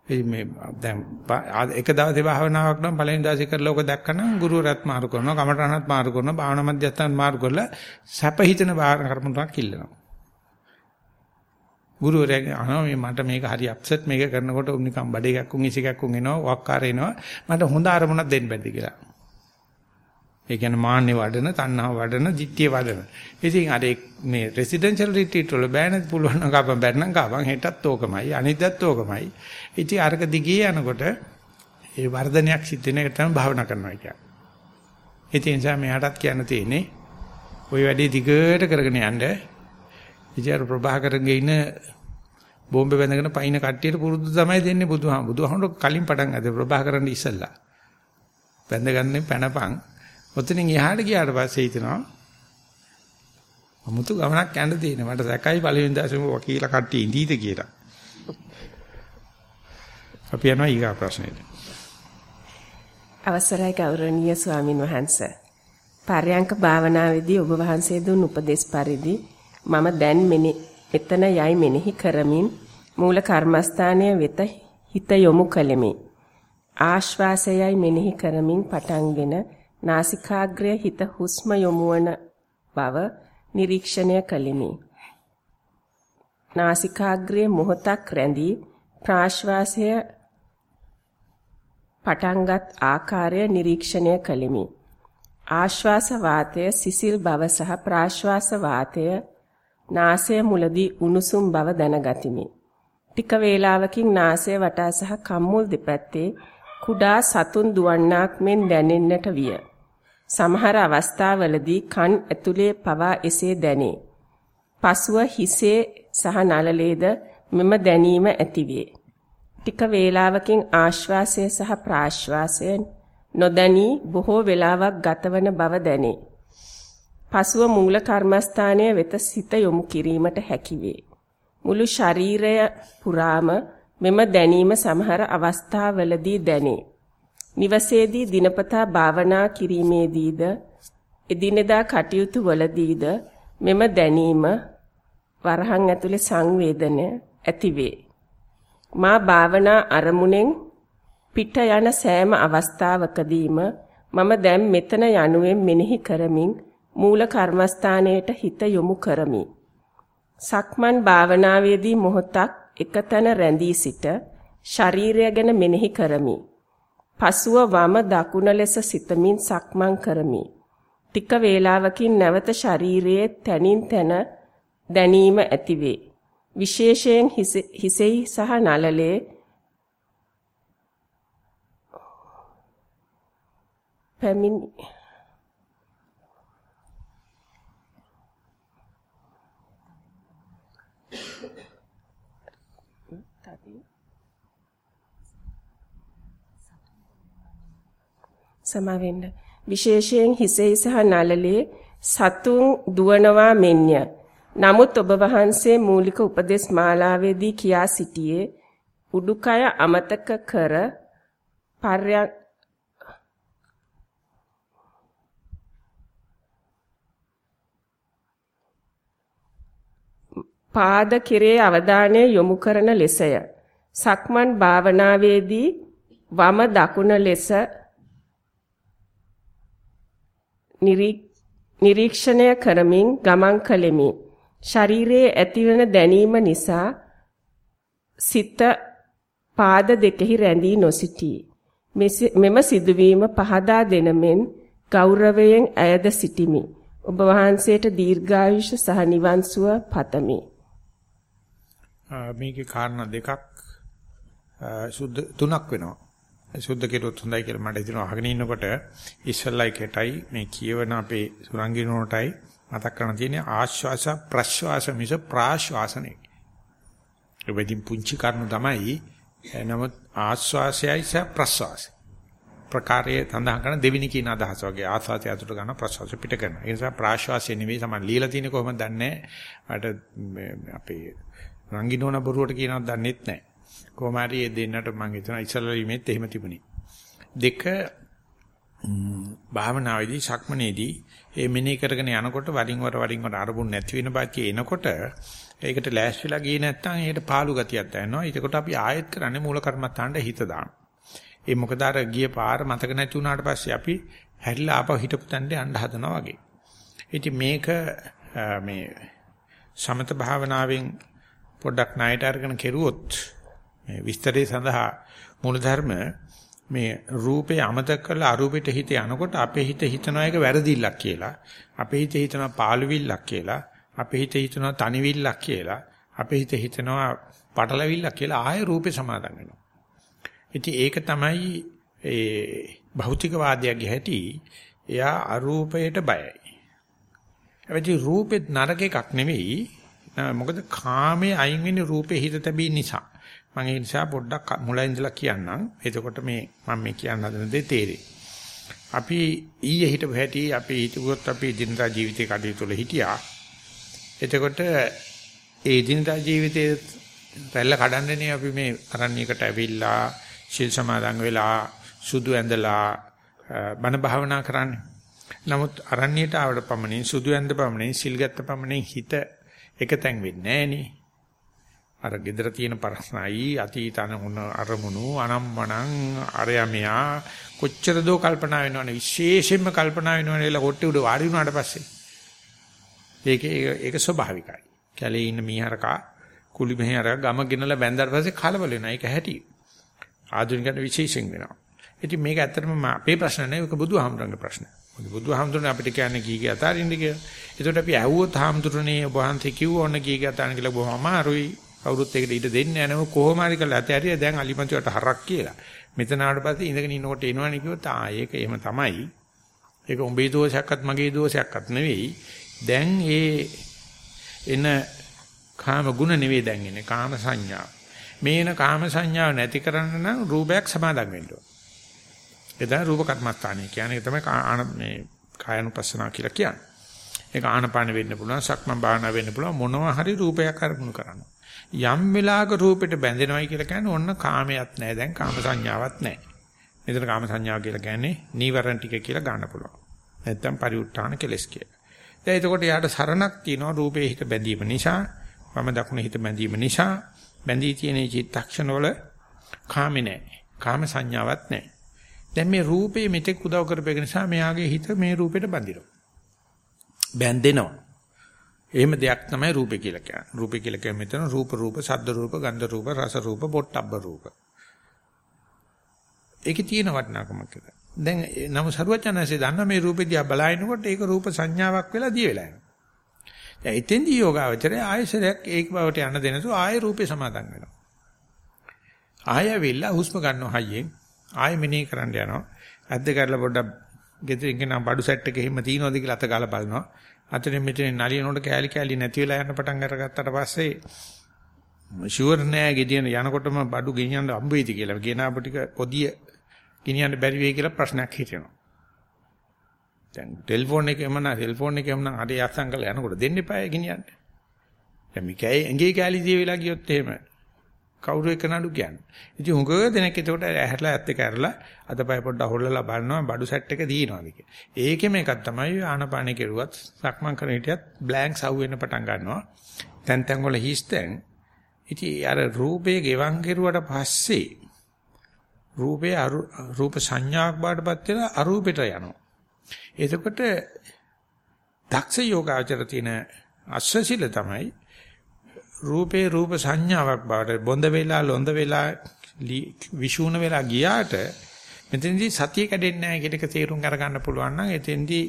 මේ දැන් එක දවසේ භාවනාවක් නම් පළවෙනි දවසේ කරලා ඕක දැක්කනම් ගුරුවරයාත් මාරු කරනවා, කමඨානත් මාරු කරනවා, භාවනා මධ්‍යස්ථානත් මාරු කරලා සැප හිතන භාවනා කර්මතුමක් ඉල්ලනවා. ගුරුවරයාගේ අහනවා මේ මට මේක හරි අප්සෙට් මේක කරනකොට නිකන් බඩේ එකක් උන් ඉසි එකක් උන් එනවා, වක්කාර එනවා. මට හොඳ අරමුණක් දෙන්න බැරිද කියලා. ඒ කියන්නේ මාන්නේ වඩන, තණ්හාව වඩන, ditthිය වඩන. ඉතින් අර මේ රෙසිඩෙන්ෂල් රිට්‍රීට් වල බෑන පුළුවන් නම් කපන් බැන්නම් කපන් හෙටත් ඕකමයි, අනිද්දාත් ඕකමයි. ඉතින් අරක දිගේ යනකොට ඒ වර්ධනයක් සිද්ධ වෙන එක තමයි භාවනා කරනවා කියන්නේ. ඉතින් ඒ නිසා මෙයාටත් කියන්න තියෙන්නේ ওই වැඩේ දිගට කරගෙන යන්න. ඉතින් අර ප්‍රභාකරන්ගේ ඉන්න බෝම්බේ බැඳගෙන පයින් කට්ටියට පුරුදු තමයි දෙන්නේ බුදුහාම. බුදුහාමර කලින් පටන් ගත්තේ ප්‍රභාකරන් ඉස්සල්ලා. බැඳගන්නේ පැනපන් ඔතනින් එහාට ගියාට පස්සේ හිතනවා අමුතු ගමනක් යන්න තියෙන. මට සැකයි පළවෙනි දවසේම වකීලා කට්ටිය ඉඳීද කියලා. අපි යනවා ඊගා ප්‍රශ්නෙට. අවසරයි ගෞරවනීය ස්වාමින් වහන්සේ. පර්යංක භාවනාවේදී ඔබ වහන්සේ දුන් උපදේශ පරිදි මම දැන් මෙතන යයි මෙනෙහි කරමින් මූල කර්මස්ථානය වෙත හිත යොමු කළෙමි. ආශ්වාසයයි මෙනෙහි කරමින් පටන්ගෙන නාසිකාග්‍රය හිත හුස්ම යොමුවන බව නිරීක්ෂණය කළෙමි. නාසිකාග්‍රයේ මොහොතක් රැඳී ප්‍රාශ්වාසය පටන්ගත් ආකාරය නිරීක්ෂණය කළෙමි. ආශ්වාස වාතය සිසිල් බව සහ ප්‍රාශ්වාස වාතය නාසය මුලදී උණුසුම් බව දැනගතිමි. ටික වේලාවකින් නාසය වටා සහ කම්මුල් දෙපැත්තේ කුඩා සතුන් දුවන්නක් මෙන් දැනෙන්නට විය. සමහර අවස්ථාවලදී කන් ඇතුලේ පවා එසේ දැනේ. පසුව හිසේ සහ නළලේද මෙම දැනීම ඇතිවේ. ටික වේලාවකින් ආශ්වාසය සහ ප්‍රාශ්වාසය නොදැනී බොහෝ වේලාවක් ගතවන බව දැනේ. පසුව මූල කර්මස්ථානය වෙත සිත යොමු කිරීමට හැකිවේ. මුළු ශරීරය පුරාම මෙම දැනීම සමහර අවස්ථාවලදී දැනේ. නිවසේදී දිනපතා භාවනා කිරීමේදීද එදිනෙදා කටයුතු වලදීද මෙම දැනීම වරහන් ඇතුලේ සංවේදනය ඇතිවේ. මා භාවනා අරමුණෙන් පිට යන සෑම අවස්ථාවකදීම මම දැන් මෙතන යනුවෙන් මෙනෙහි කරමින් මූල කර්මස්ථානයට හිත යොමු කරමි. සක්මන් භාවනාවේදී මොහොතක් එකතැන රැඳී සිට ශරීරය ගැන මෙනෙහි කරමි. පසුව වම දකුණ ලෙස සිතමින් සක්මන් කරමි. ටික වේලාවකින් නැවත ශරීරයේ තනින් තන දැනීම ඇතිවේ. විශේෂයෙන් හිසෙහි සහ නළලේ පැමිණි සමාවෙන්න. විශේෂයෙන් හිසේ සහ නළලේ සතුන් දුවනවා මෙන්ය. නමුත් ඔබ වහන්සේ මූලික උපදේශ මාලාවේදී කියා සිටියේ උඩුකය අමතක කර පර්යක් පාද කෙරේ අවධානය යොමු කරන ලෙසය. සක්මන් භාවනාවේදී වම දකුණ ලෙස නිරීක්ෂණය කරමින් ගමන් කළෙමි. ශරීරයේ ඇතිවන දැනීම නිසා සිත පාද දෙකෙහි රැඳී නොසිටී. මෙම සිදුවීම පහදා දෙනමෙන් ගෞරවයෙන් ඇයද සිටිමි. ඔබ වහන්සේට දීර්ඝායුෂ සහ නිවන් සුව පතමි. මේකේ කාරණා දෙකක් සුද්ධ තුනක් වෙනවා. සුද්ධ කෙරුවොත් හොඳයි කියලා මට හිතෙනවා අහගෙන ඉන්නකොට ඉස්සල්ලා එකටයි මේ කියවන අපේ සුරංගිනෝටයි මතක් කරන්න තියෙන්නේ ආශ්වාස ප්‍රශ්වාස මිස ප්‍රාශ්වාසනේ. ඒ වෙදින් පුංචි කරුණු තමයි නමුත් ආශ්වාසයයි සහ ප්‍රශ්වාසය. ප්‍රකාරයේ තඳහන් කරන දෙවෙනි කියන අදහස වගේ ආස්වාදය අතුට ගන්න ප්‍රශ්වාසය පිට කරනවා. ඒ නිසා ප්‍රාශ්වාසය නෙවෙයි සමන් লীලා තියෙන කොහොමද දන්නේ නැහැ. මට අපේ රංගිනෝන බොරුවට කියනවත් දන්නෙත් නැහැ. කොහොම හරි මේ දෙන්නට මම හිතනවා ඉස්සල්ලා ලිමෙත් එහෙම තිබුණේ. දෙක භාවනාවේදී සක්මනේදී ඒ මෙනෙහි කරගෙන යනකොට වරින් වර වරින් වර අරමුණ නැති වෙන බාච්චි එනකොට ඒකට ලෑස්තිලා ගියේ නැත්නම් ඒකට පාළු ගතියක් දැනෙනවා. ඒකට අපි ආයෙත් කරන්නේ මූල කර්මත්තාන්ට හිත දාන්න. ඒ මොකද අර ගිය පාර මතක නැති වුණාට පස්සේ අපි හැරිලා ආපහු හිටපු තැනට යන්න හදනවා වගේ. ඉතින් මේක මේ සමත භාවනාවෙන් පොඩ්ඩක් ණයට අරගෙන කෙරුවොත් මේ විස්තරේ සඳහා මූලධර්ම මේ රූපේ අමතක කරලා අරූපෙට හිත යනකොට අපේ හිත හිතනවා එක වැරදිල්ලක් කියලා. අපේ හිත හිතනවා පාළුවිල්ලක් කියලා. අපේ හිත හිතනවා තනිවිල්ලක් කියලා. අපේ හිත හිතනවා පටලවිල්ලක් කියලා ආය රූපේ සමාදන් වෙනවා. ඉතින් ඒක තමයි ඒ භෞතිකවාදයේ හැටි. එයා අරූපයට බයයි. හැබැයි රූපෙත් නරක එකක් නෙවෙයි. මොකද කාමයේ අයින් වෙන්නේ රූපේ හිත තැබීම නිසා. මම ඒ නිසා පොඩ්ඩක් මුලින් ඉඳලා කියන්නම්. එතකොට මේ මම මේ කියන්න හදන දේ තේරෙයි. අපි ඊයේ හිටපු හැටි අපි හිතුවොත් අපි දිනදා ජීවිතේ කටයුතු වල හිටියා. එතකොට ඒ දිනදා ජීවිතයේ රැල්ල කඩන්නනේ අපි මේ අරණ්‍යයකට ඇවිල්ලා ශිල් සමාදන් වෙලා සුදු ඇඳලා බණ භාවනා කරන්නේ. නමුත් අරණ්‍යයට ආවට පමණින් සුදු ඇඳ පමණින් සිල් ගත්ත පමණින් හිත එකතෙන් වෙන්නේ නැහනේ. අර gedara තියෙන ප්‍රශ්නයි අතීත අනුන අරමුණු අනම්මනං අරයමියා කොච්චර දෝ කල්පනා වෙනවනේ විශේෂයෙන්ම කල්පනා වෙනවනේ කියලා කොට්ටේ උඩ වාඩි වුණාට පස්සේ. ඒකේ ඒක ස්වභාවිකයි. කැලේ ඉන්න මීහරකා කුලි මෙහෙරක ගම ගෙනලා බැඳලා පස්සේ කලබල වෙනවා. ඒක හැටි. ආධුනිකයන්ට විශේෂයෙන් වෙනවා. ඉතින් මේක ඇත්තටම අපේ ප්‍රශ්න නෙවෙයි ඒක බුදුහාමුදුරන්ගේ ප්‍රශ්න. බුදුහාමුදුරනේ අපිට කියන්නේ කීකේ අතාරින්න කියලා. ඒකට අපි ඇහුවොත් හාමුදුරනේ ඔබ වහන්සේ කිව්ව ඕන කීකේ අතාරින්න කියලා බොහොම අමාරුයි. කවුරුත් ඒකට ඉඩ දෙන්නේ නැහැ නම කොහොම හරි කරලා ඇතහැරිය දැන් අලිමන්තිවට හරක් කියලා. මෙතන ආවට පස්සේ ඉඳගෙන ඉන්නකොට එනවනේ කිව්වොත් ආ ඒක එහෙම තමයි. ඒක උඹේ දෝෂයක්වත් මගේ දෝෂයක්වත් නෙවෙයි. දැන් ඒ එන කාම ගුණ නෙවෙයි දැන් එන්නේ කාම සංඥා. මේන කාම සංඥාව නැති කරන්න නම් රූපයක් සමාදන් වෙන්න ඕන. එදා රූප කර්මස්ථානය කියන්නේ තමයි මේ කායනුපස්සනාව කියලා කියන්නේ. ඒක ආනපාන වෙන්න පුළුවන්, සක්මන් භාවනා වෙන්න පුළුවන් මොනවා හරි රූපයක් අරමුණු කරනවා. යම් වෙලාවක රූපෙට බැඳෙනවයි කියලා කියන්නේ ඔන්න කාමයක් නැහැ. දැන් කාම සංඥාවක් නැහැ. මෙතන කාම සංඥාව කියලා කියන්නේ නීවරණ ටික කියලා ගන්න පුළුවන්. නැත්තම් පරිඋත්ථාන කෙලස් කියලා. දැන් එතකොට යාට සරණක් තියෙනවා රූපේ හිත බැඳීම නිසා, වම දකුණේ හිත බැඳීම නිසා බැඳී තියෙන චිත්තක්ෂණවල කාමේ නැහැ. කාම සංඥාවක් නැහැ. දැන් මේ රූපේ මෙතෙක් උදව් කරපේක නිසා මෙයාගේ හිත මේ රූපෙට බැඳිනවා. බැඳෙනවා. එහෙම දෙයක් තමයි රූපේ කියලා කියන්නේ. රූපේ කියලා කියන්නේ මෙතන රූප රූප, ශබ්ද රූප, ගන්ධ රූප, රස රූප, පොට්ටබ්බ රූප. ඒකේ තියෙන වටිනාකමක් ඒක. දැන් නමු සරුවචනanse දන්න මේ රූපේ දිහා බලනකොට ඒක රූප සංඥාවක් වෙලා දිය වෙලා යනවා. දැන් එතෙන්දී යෝගාවචරය ආයසරයක් ඒක බවට යන්න දෙනසු ආය රූපේ සමාදන් වෙනවා. ආය වෙලා හුස්ම ගන්නවා හයියෙන් ආය මෙනෙහි කරන්න යනවා. ඇද්ද කරලා පොඩ්ඩක් ගෙදරින් ගෙන බඩු සෙට් එකේ හිම තියනවද කියලා අත ගාලා බලනවා. අතන මෙතන නලියනකොට කෑලි කෑලි නැති වෙලා යන පටන් අරගත්තට පස්සේ ෂුවර් නෑ ගෙදියන යනකොටම බඩු ගෙනියන්න හම්බ වෙයිද කියලා. ගෙනාපු ටික පොදිය ගෙනියන්න බැරි වෙයි කියලා ප්‍රශ්නයක් හිතෙනවා. දැන් ටෙලිෆෝන් එකේම නම් ටෙලිෆෝන් එකේම නම් හරි අස්සම් කරලා යනකොට දෙන්න එපා ගෙනියන්න. දැන් මේ කැයි ඇඟේ කැලි දිය වෙලා ගියොත් එහෙම කවුරු එක නඩු කියන්නේ. ඉතින් උඟ දෙනෙක් එතකොට ඇහැරලා ඇත්ත එක ඇරලා අතපය පොඩ්ඩක් හොල්ලලා බලනවා බඩු සෙට් එක දිනනවාද කියලා. ඒකෙම එකක් තමයි ආනපානෙ කෙරුවත් සක්මන් කරන හිටියත් බ්ලැන්ක්ස් අවු වෙන්න පටන් ගන්නවා. තැන් තැන් වල හිස්තැන්. ඉතින් අර රූපේ ගෙවන් කෙරුවට පස්සේ රූපේ රූප සංඥාවක් බාටපත් වෙලා අරූපෙට යනවා. එතකොට දක්ෂ යෝගාචර තියෙන අශ්වසිල තමයි රූපේ රූප සංඥාවක් බවට බොඳ වෙලා ලොඳ වෙලා විෂූණ වෙලා ගියාට මෙතෙන්දී සතිය කැඩෙන්නේ නැහැ කියන එක තේරුම් අරගන්න පුළුවන් නම් එතෙන්දී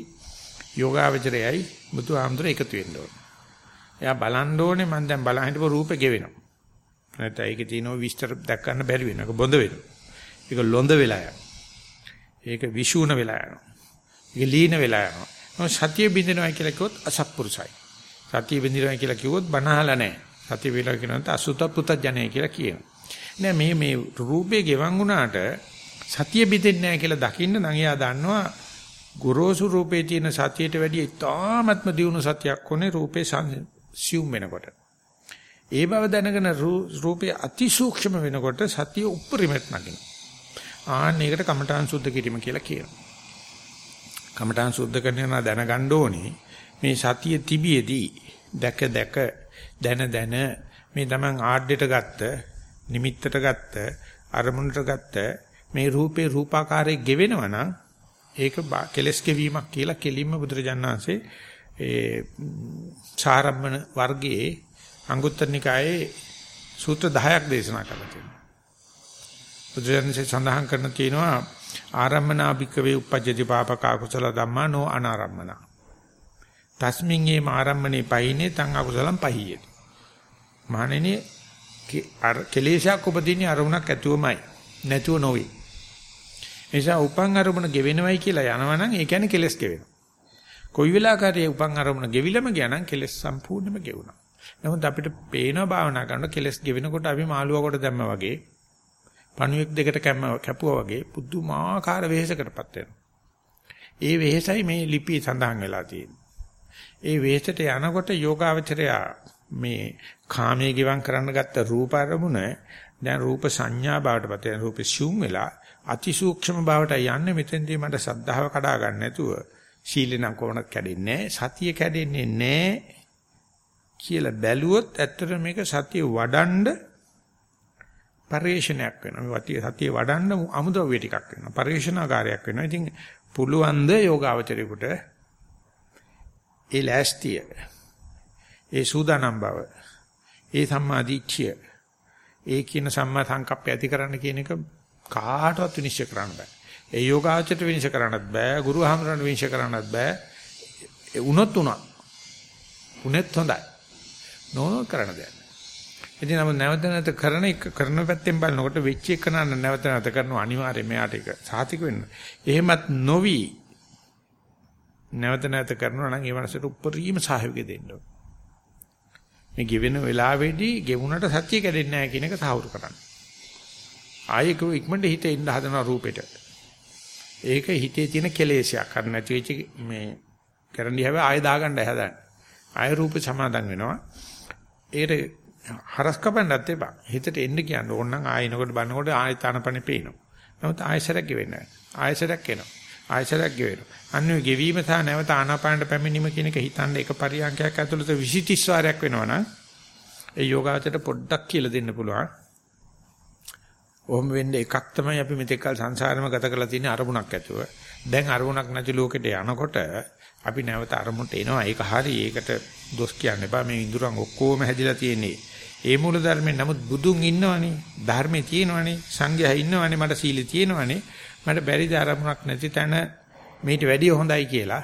යෝගාවචරයයි බුදුහාමුදුර එකතු වෙන්න ඕනේ. එයා බලන්න ඕනේ මම දැන් බලන් හිටපු රූපේ ගෙවෙනවා. නැත්නම් ඒකේ තියෙන විස්තර දැක් ගන්න බැරි වෙනවා. ඒක බොඳ වෙනවා. ඒක ලොඳ වෙලා යනවා. ඒක විෂූණ වෙලා යනවා. ඒක ලීන වෙලා යනවා. සතිය බින්දනවා කියලා කිව්වොත් අසත්පුරුසයි. සතිය බින්දනවා කියලා කිව්වොත් බනහලා නැහැ. සතිය වේලා කියනත් අසුත පුත ජනය කියලා කියනවා. නෑ මේ මේ රූපේ ගෙවන් වුණාට සතිය බින්දෙන්නේ නැහැ කියලා දකින්න නම් එයා දන්නවා ගොරෝසු රූපේ තියෙන සතියට වැඩිය ඉතාමත්ම දියුණු සතියක් ඕනේ රූපේ සියුම් වෙනකොට. ඒ බව දැනගෙන රූපේ අතිසූක්ෂම වෙනකොට සතිය උප්පරිමත් නගිනවා. ආන්න ඒකට කමඨාන් සුද්ධ කිරීම කියලා කියනවා. කමඨාන් සුද්ධ කරනවා දැනගන්න ඕනේ මේ සතිය තිබියේදී දැක දැක දැන දැන මේ Taman ආඩ්ඩයට ගත්ත නිමිත්තට ගත්ත අරමුණට ගත්ත මේ රූපේ රූපාකාරයේ ගෙවෙනවා නම් ඒක කෙලස් ගෙවීමක් කියලා කෙලින්ම බුදුරජාණන්සේ ඒ සාරම්මන වර්ගයේ අංගුත්තර නිකායේ සූත්‍ර 10ක් දේශනා කළා තියෙනවා. බුදුරජාණන්සේ සඳහන් කරන තියෙනවා ආරම්මනා භික්කවේ uppajjati papaka kusala dhamma no anarammana. තස්මින් මේ ආරම්මනේ පහිනේ තං අකුසලම් පහියති. මහණෙනි අර කෙලේශයක් උපදින්නේ අරමුණක් ඇතුවමයි නැතුව නොවේ. එනිසා උපන් අරමුණ ගෙවෙනවයි කියලා යනවනම් ඒ කියන්නේ කෙලස් ගෙවෙනවා. කොයි වෙලාවකරේ උපන් අරමුණ ගෙවිලම ගියා නම් කෙලස් සම්පූර්ණයෙන්ම ගෙවුණා. නමුත් අපිට පේනවා භාවනා කරනකොට කෙලස් ගෙවෙනකොට අපි මාළුවා කොට දැම්මා වගේ පණුවෙක් දෙකට කැපුවා වගේ පුදුමාකාර වෙහෙසකටපත් වෙනවා. ඒ වෙහෙසයි මේ ලිපියේ සඳහන් වෙලා තියෙන්නේ. ඒ වෙහෙසට යනකොට යෝගාවචරයා මේ කාමයේ ගිවං කරන්න ගත්ත රූප අරමුණ දැන් රූප සංඥා බවට පත් වෙන රූපේ ශුම් වෙලා අතිසූක්ෂම බවට යන්නේ. මෙතෙන්දී මට සද්ධාව කඩා ගන්න නැතුව සීලේ නම් කොහොමද කැඩෙන්නේ සතිය කැඩෙන්නේ නැහැ කියලා බැලුවොත් ඇත්තට මේක සතිය වඩන්ඩ පරිේශනයක් වෙනවා. මේ සතිය වඩන්න අමුද්‍රව්‍ය ටිකක් වෙනවා. පරිේශනාකාරයක් වෙනවා. ඉතින් පුළුවන් ද යෝගාවචරේකට ඒ ලෑස්තිය ඒ සූදානම් බව ඒ සම්මා දිට්ඨිය ඒ කියන සම්මා සංකප්පය ඇති කරන්න කියන එක කාටවත් විනිශ්චය කරන්න බෑ. ඒ යෝගාචරයට විනිශ්චය කරන්නත් බෑ, ගුරු හාමුදුරන්ට විනිශ්චය කරන්නත් බෑ. ඒ උනොත් උනා. උනේත් හොඳයි. නෝන කරන්න දෙයක්. ඉතින් නම් නැවත නැවත කරන එක කරන පැත්තෙන් බලනකොට වෙච්ච එක නන්න නැවත නැවත කරනවා අනිවාර්යයෙන් මෙයාට ඒක සාතික වෙන්න. එහෙමත් නොවි නැවත නැවත කරනවා නම් ඒ මනසට උපරිම සහයෝගය දෙන්න ඕනේ. මේ ගෙවෙන වෙලාවේදී ගෙවුනට සත්‍ය කැඩෙන්නේ නැහැ කියන එක සාහවුරු කරන්න. ආයෙක ඉක්මනට හිතේ ඉන්න හදන රූපෙට. ඒක හිතේ තියෙන කෙලෙසයක්. අර නැති වෙච්ච මේ කරන්න හැබැයි ආයෙ දාගන්න හදන්න. ආයෙ රූප සමාදන් වෙනවා. ඒකට හරස් කපන්නත් එපා. හිතට එන්න කියන්න ඕන නම් ආයෙනකොට බannකොට ආයෙ තනපනේ පේනවා. නමුත් ආයෙසරක් ගෙවෙන්නේ නැහැ. ආයෙසරක් එනවා. ආයෙසරක් ගෙවෙනවා. අන්නේ ගෙවීම සහ නැවත ආනාපානට පැමිණීම කියන එක හිතන්න එක පරියන්කයක් ඇතුළත 20 30 වාරයක් වෙනවනම් ඒ යෝගාචරයට පොඩ්ඩක් කියලා දෙන්න පුළුවන්. ඔහොම වෙන්නේ එකක් තමයි අපි මෙතෙක් කල සංසාරෙම ගත කරලා තියෙන අරමුණක් ඇතුව. දැන් අරමුණක් නැති ලෝකෙට යනකොට අපි නැවත අරමුණට එනවා. ඒක හරි. ඒකට දොස් කියන්න එපා. මේ ඉඳුරන් ඔක්කොම හැදිලා තියෙන්නේ. ඒ මූල ධර්මයෙන් නමුත් බුදුන් ඉන්නවනේ. ධර්මයේ තියෙනවනේ. සංඝයා ඉන්නවනේ. මට සීලෙ තියෙනවනේ. මට බැරි ආරමුණක් නැති තැන මේට වැඩිය හොඳයි කියලා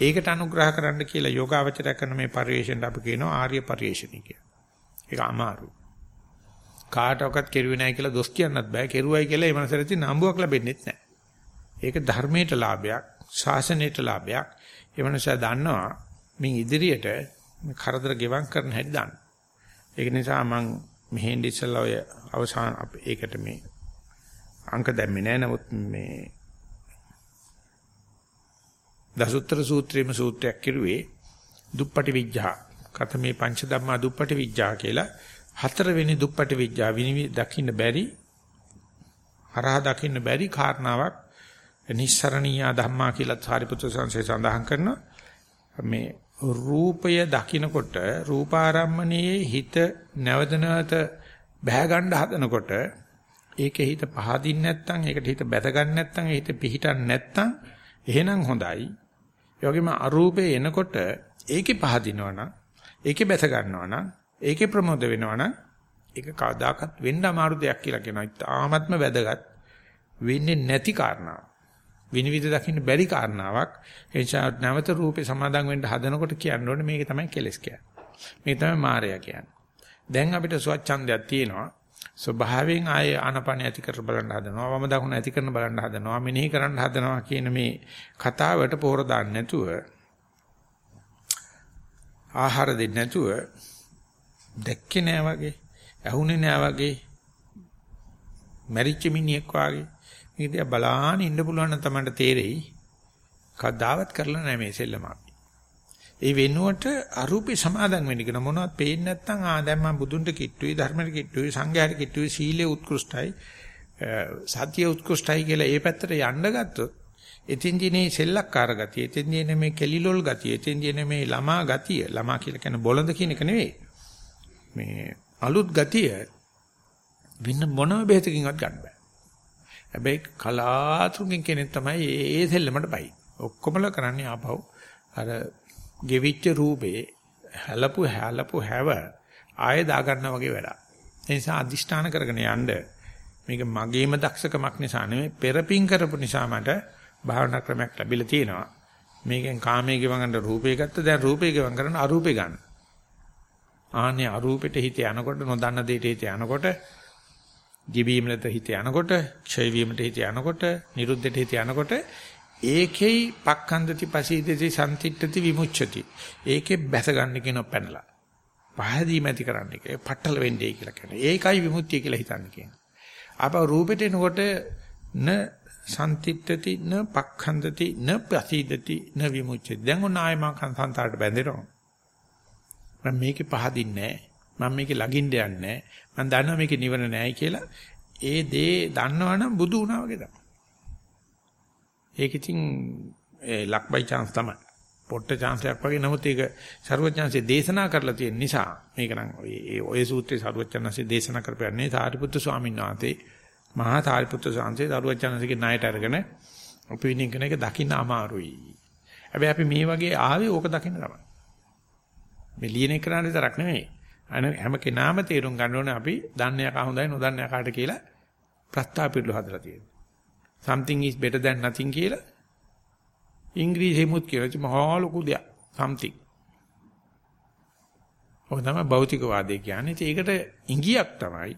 ඒකට අනුග්‍රහ කරන්න කියලා යෝගාවචරය කරන මේ පරිශ්‍රයෙන් අපි කියනවා ආර්ය පරිශ්‍රණි කියලා. ඒක අමාරු. කාටවත් කෙරුවේ නැහැ කියලා දොස් කියන්නත් බෑ. කෙරුවයි කියලා ඒ මනසට නම්බුවක් ලැබෙන්නේ නැහැ. ඒක ධර්මයට ලාභයක්, ශාසනයට ලාභයක්. ඒ මනසා දන්නවා මින් ඉදිරියට කරදර ගෙවම් කරන්න හැටි දන්න. ඒක නිසා මම මෙහෙන් ඉස්සලා ඔය අවසාන ඒකට මේ අංක දැම්මේ නැහැ. නමුත් මේ දසුත්තර සූත්‍රයේම සූත්‍රයක් කිරුවේ දුප්පටි විඥා. කතමේ පංච ධම්මා දුප්පටි විඥා කියලා හතරවෙනි දුප්පටි විඥා විනිවි දකින්න බැරි හරහා දකින්න බැරි කාරණාවක් නිස්සරණීය ධම්මා කියලා සාරිපුත්‍ර සංසේ සඳහන් කරනවා මේ රූපය දකිනකොට රූපාරම්මණයේ හිත නැවත නැවත බහැ ගන්න හදනකොට ඒකේ හිත පහදින්න නැත්නම් ඒකට හිත බැස ගන්න නැත්නම් ඒ හිත පිහිටන් නැත්නම් එහෙනම් හොඳයි ඒ වගේම අරූපේ එනකොට ඒකේ පහදිනවනම් ඒකේ බැස ගන්නවනම් ඒකේ ප්‍රමෝද වෙනවනම් ඒක කවදාකවත් වෙන්න අමාරු දෙයක් කියලා කියනවා. තාමත්ම වැදගත් වෙන්නේ නැති කාරණාවක්. විනිවිද දකින්න බැරි කාරණාවක්. ඒ නිසා නැවත රූපේ සමාදන් වෙන්න හදනකොට කියන්න ඕනේ මේක තමයි කෙලස් කියන්නේ. මේක තමයි මායя කියන්නේ. දැන් අපිට ස්වච්ඡන්දයක් තියෙනවා. ස්වභාවයෙන් ආයේ ආනපන ඇති කර බලන්න හදනවා. වම දකුණ ඇති කරන බලන්න හදනවා. මෙනෙහි කරන්න හදනවා කියන මේ කතාවට පොහොර දාන්න නැතුව ආහාර දෙන්නේ නැතුව දැක්කේ නෑ වගේ, ඇහුනේ නෑ වගේ, මැරිච්ච මිනිහෙක් වගේ මේක දිහා බලාන ඉන්න පුළුවන් නම් තමයි තේරෙයි. කවදාවත් කරලා නැහැ මේ සෙල්ලම අපි. ඒ වෙනුවට අරූපේ සමාදන් වෙන්න කියන මොනවද පේන්නේ නැත්නම් ආ දැන් මම බුදුන්ට කිට්ටුයි ධර්මයට කිට්ටුයි සංඝයාට කිට්ටුයි සීලේ උත්කෘෂ්ටයි සත්‍ය උත්කෘෂ්ටයි කියලා ඒ පැත්තට යන්න ගත්තොත් එතින්දීනේ සෙල්ලක්කාර ගතිය එතින්දීනේ මේ කෙලිලොල් ගතිය එතින්දීනේ මේ ළමා ගතිය ළමා කියලා කියන බොළඳ කියන එක නෙවෙයි මේ අලුත් ගතිය වෙන මොනම බෙහෙතකින්වත් ගන්න බෑ හැබැයි කලාතුරකින් කෙනෙක් තමයි ඒ සෙල්ලමට බයි. ඔක්කොමල කරන්නේ ආපහු අර ගෙවිච්ච රූපේ හැලපු හැලපු හැව ආයෙ දාගන්නා වගේ වැඩක්. ඒ නිසා අදිෂ්ඨාන කරගෙන යන්න මේක මගේම දක්ෂකමක් නිසා නෙමෙයි පෙරපින් කරපු නිසා මට භාවනා ක්‍රමයක් ලැබිලා තියෙනවා. මේකෙන් කාමයේ ගෙවන් ගන්න රූපේ ගත්ත දැන් රූපේ ගෙවන් කරන අරූපේ ගන්න. ආන්නේ අරූපෙට හිත යනකොට නොදන්න දෙයට හිත යනකොට ගෙවීමකට හිත යනකොට, ක්ෂය වීමට හිත යනකොට, නිරුද්ධට හිත යනකොට ඒකෙයි පක්ඛන්දති පසීදති සම්තිට්ඨති විමුච්ඡති. ඒකේ බැස ගන්න කියන පැනලා. පහදීම ඇති කරන්න එක. පట్టල වෙන්නේ කියලා කියනවා. ඒකයි විමුක්තිය කියලා හිතන්න කියනවා. ආපහු රූපෙට එනකොට න සම්තිට්ඨති න පක්ඛන්දති න පසීදති න විමුච්ඡති. දැන් ඔන්න ආයම සංසාරට බැඳෙනවා. මම මේකේ පහදින්නේ නැහැ. මම මේකේ ළඟින්න යන්නේ මම දන්නවා මේකේ නිවන නැහැ කියලා ඒ දේ දන්නවනම් බුදු වුණා වගේ තමයි. ඒක ඉතින් ඒ ලක් බයි chance තමයි. පොට්ට chance එකක් වගේ නමුත් ඒක ਸਰුවචනන්සේ දේශනා කරලා තියෙන නිසා මේක නම් ඔය සූත්‍රයේ ਸਰුවචනන්සේ දේශනා කරපන්නේ සාරිපුත්තු ස්වාමීන් වහන්සේ මහා සාරිපුත්තු ස්වාමීන් වහන්සේ ਸਰුවචනන්සේගේ ණයට අරගෙන අපි විනින් කරන එක දකින්න අමාරුයි. හැබැයි අපි මේ වගේ ආවේ ඕක දකින්න තමයි. මේ ලියන එක කරන්නේ තරක් නෙමෙයි. හැම කෙනාම තේරුම් ගන්න ඕනේ අපි දන්නේ කාට හොඳයි නොදන්නේ කාට කියලා ප්‍රස්තාපිරළු හදලා තියෙනවා. Something is better than nothing කියලා ඉංග්‍රීසිෙමුත් කියලා මහා ලොකු දෙයක් something. ඔය තමයි භෞතිකවාදය කියන්නේ. ඒකට ඉංගියක් තමයි.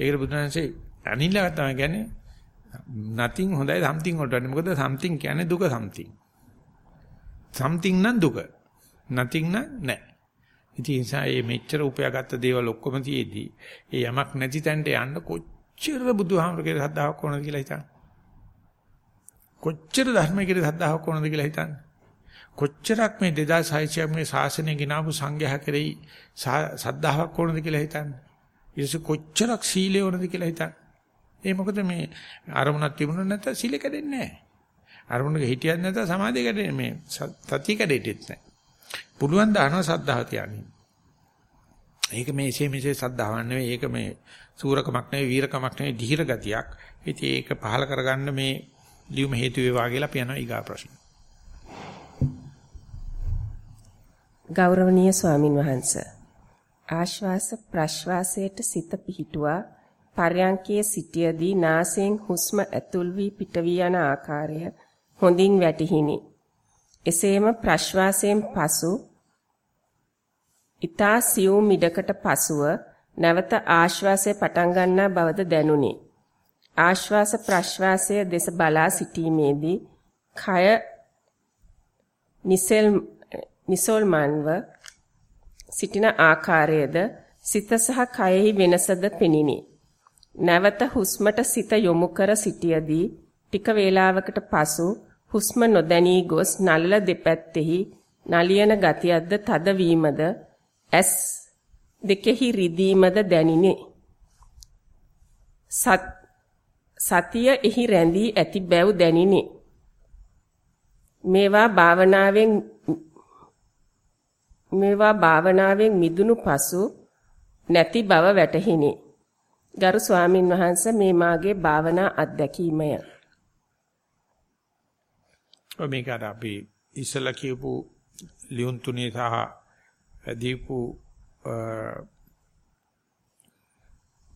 ඒකට බුදුන්සේ අනිල්ලා තමයි කියන්නේ nothing හොඳයි something වලට වඩා මොකද something කියන්නේ දුක something. something නම් දුක. nothing නම් නැහැ. ඉතින් ඒ නිසා මේ මෙච්චර උපයාගත්ත දේවල් ඔක්කොම තියේදී ඒ යමක් නැති තැනට යන්න කොච්චර බුදුහාමරගේ ශ්‍රද්ධාවක් ඕනද කියලා හිතන්න. කොච්චර ධර්මයේ ශ්‍රද්ධාවක් ඕනද කියලා හිතන්න. කොච්චරක් මේ 2600ක් මේ ශාසනය ගినాපු සංඝයා කෙරෙහි ශ්‍රද්ධාවක් ඕනද කියලා හිතන්න. ඊටසේ කොච්චරක් සීලය ඕනද කියලා හිතන්න. ඒ මොකද මේ අරමුණක් තිබුණොත් නැත්නම් සීල කැඩෙන්නේ නැහැ. අරමුණක හිටියත් නැත්නම් සමාධිය කැඩෙන්නේ මේ සතිය කැඩෙන්නේ නැහැ. පුළුවන් දානවා සද්ධාව තියන්නේ. ඒක මේ එසේ මෙසේ සද්ධාවක් නෙවෙයි ඒක මේ සූරකමක් නෙවෙයි වීරකමක් නෙවෙයි ධීර ගතියක්. ඉතින් ඒක පහල කරගන්න මේ ලියුම හේතු වේවා කියලා අපි යනවා ඊගා ප්‍රශ්න. ගෞරවනීය ස්වාමින් වහන්සේ ආශ්වාස ප්‍රශ්වාසයට සිත පිහිටුවා පර්යංකයේ සිටියේදී නාසයෙන් හුස්ම ඇතුල් වී පිට වී යන ආකාරය හොඳින් වැටහිනි. එසේම ප්‍රශ්වාසයෙන් පසු ඊතා සියුම් මිඩකට පසුව නැවත ආශ්වාසය පටන් ගන්නා බවද දැනුනි. ආශ්වාස ප්‍රශ්වාසය දෙස බලා සිටීමේදී කය නිසල් නිසල්මන්ව සිටින ආකාරයේද සිත සහ කයෙහි වෙනසද පෙනිනි. නැවත හුස්මට සිත යොමු කර සිටියේදී ටික වේලාවකට පසු හුස්ම නොදැනී ගොස් නළල දෙපැත්තෙහි නලියන ගතියක්ද තදවීමද ඇස් දෙකෙහි රිදීමද දැනිනේ. සතිය එහි රැඳී ඇති බැව් දැනිනේ. මේවා භාවනාවෙන් මේවා භාවනාවෙන් මිදුණු පසු නැති බව වැටහිනි. ගරු ස්වාමින් වහන්සේ මේ මාගේ භාවනා අත්දැකීමය. ඔය මේකට අපි ඉස්සලා කියපු ලියුම් තුනේ සහ දීපු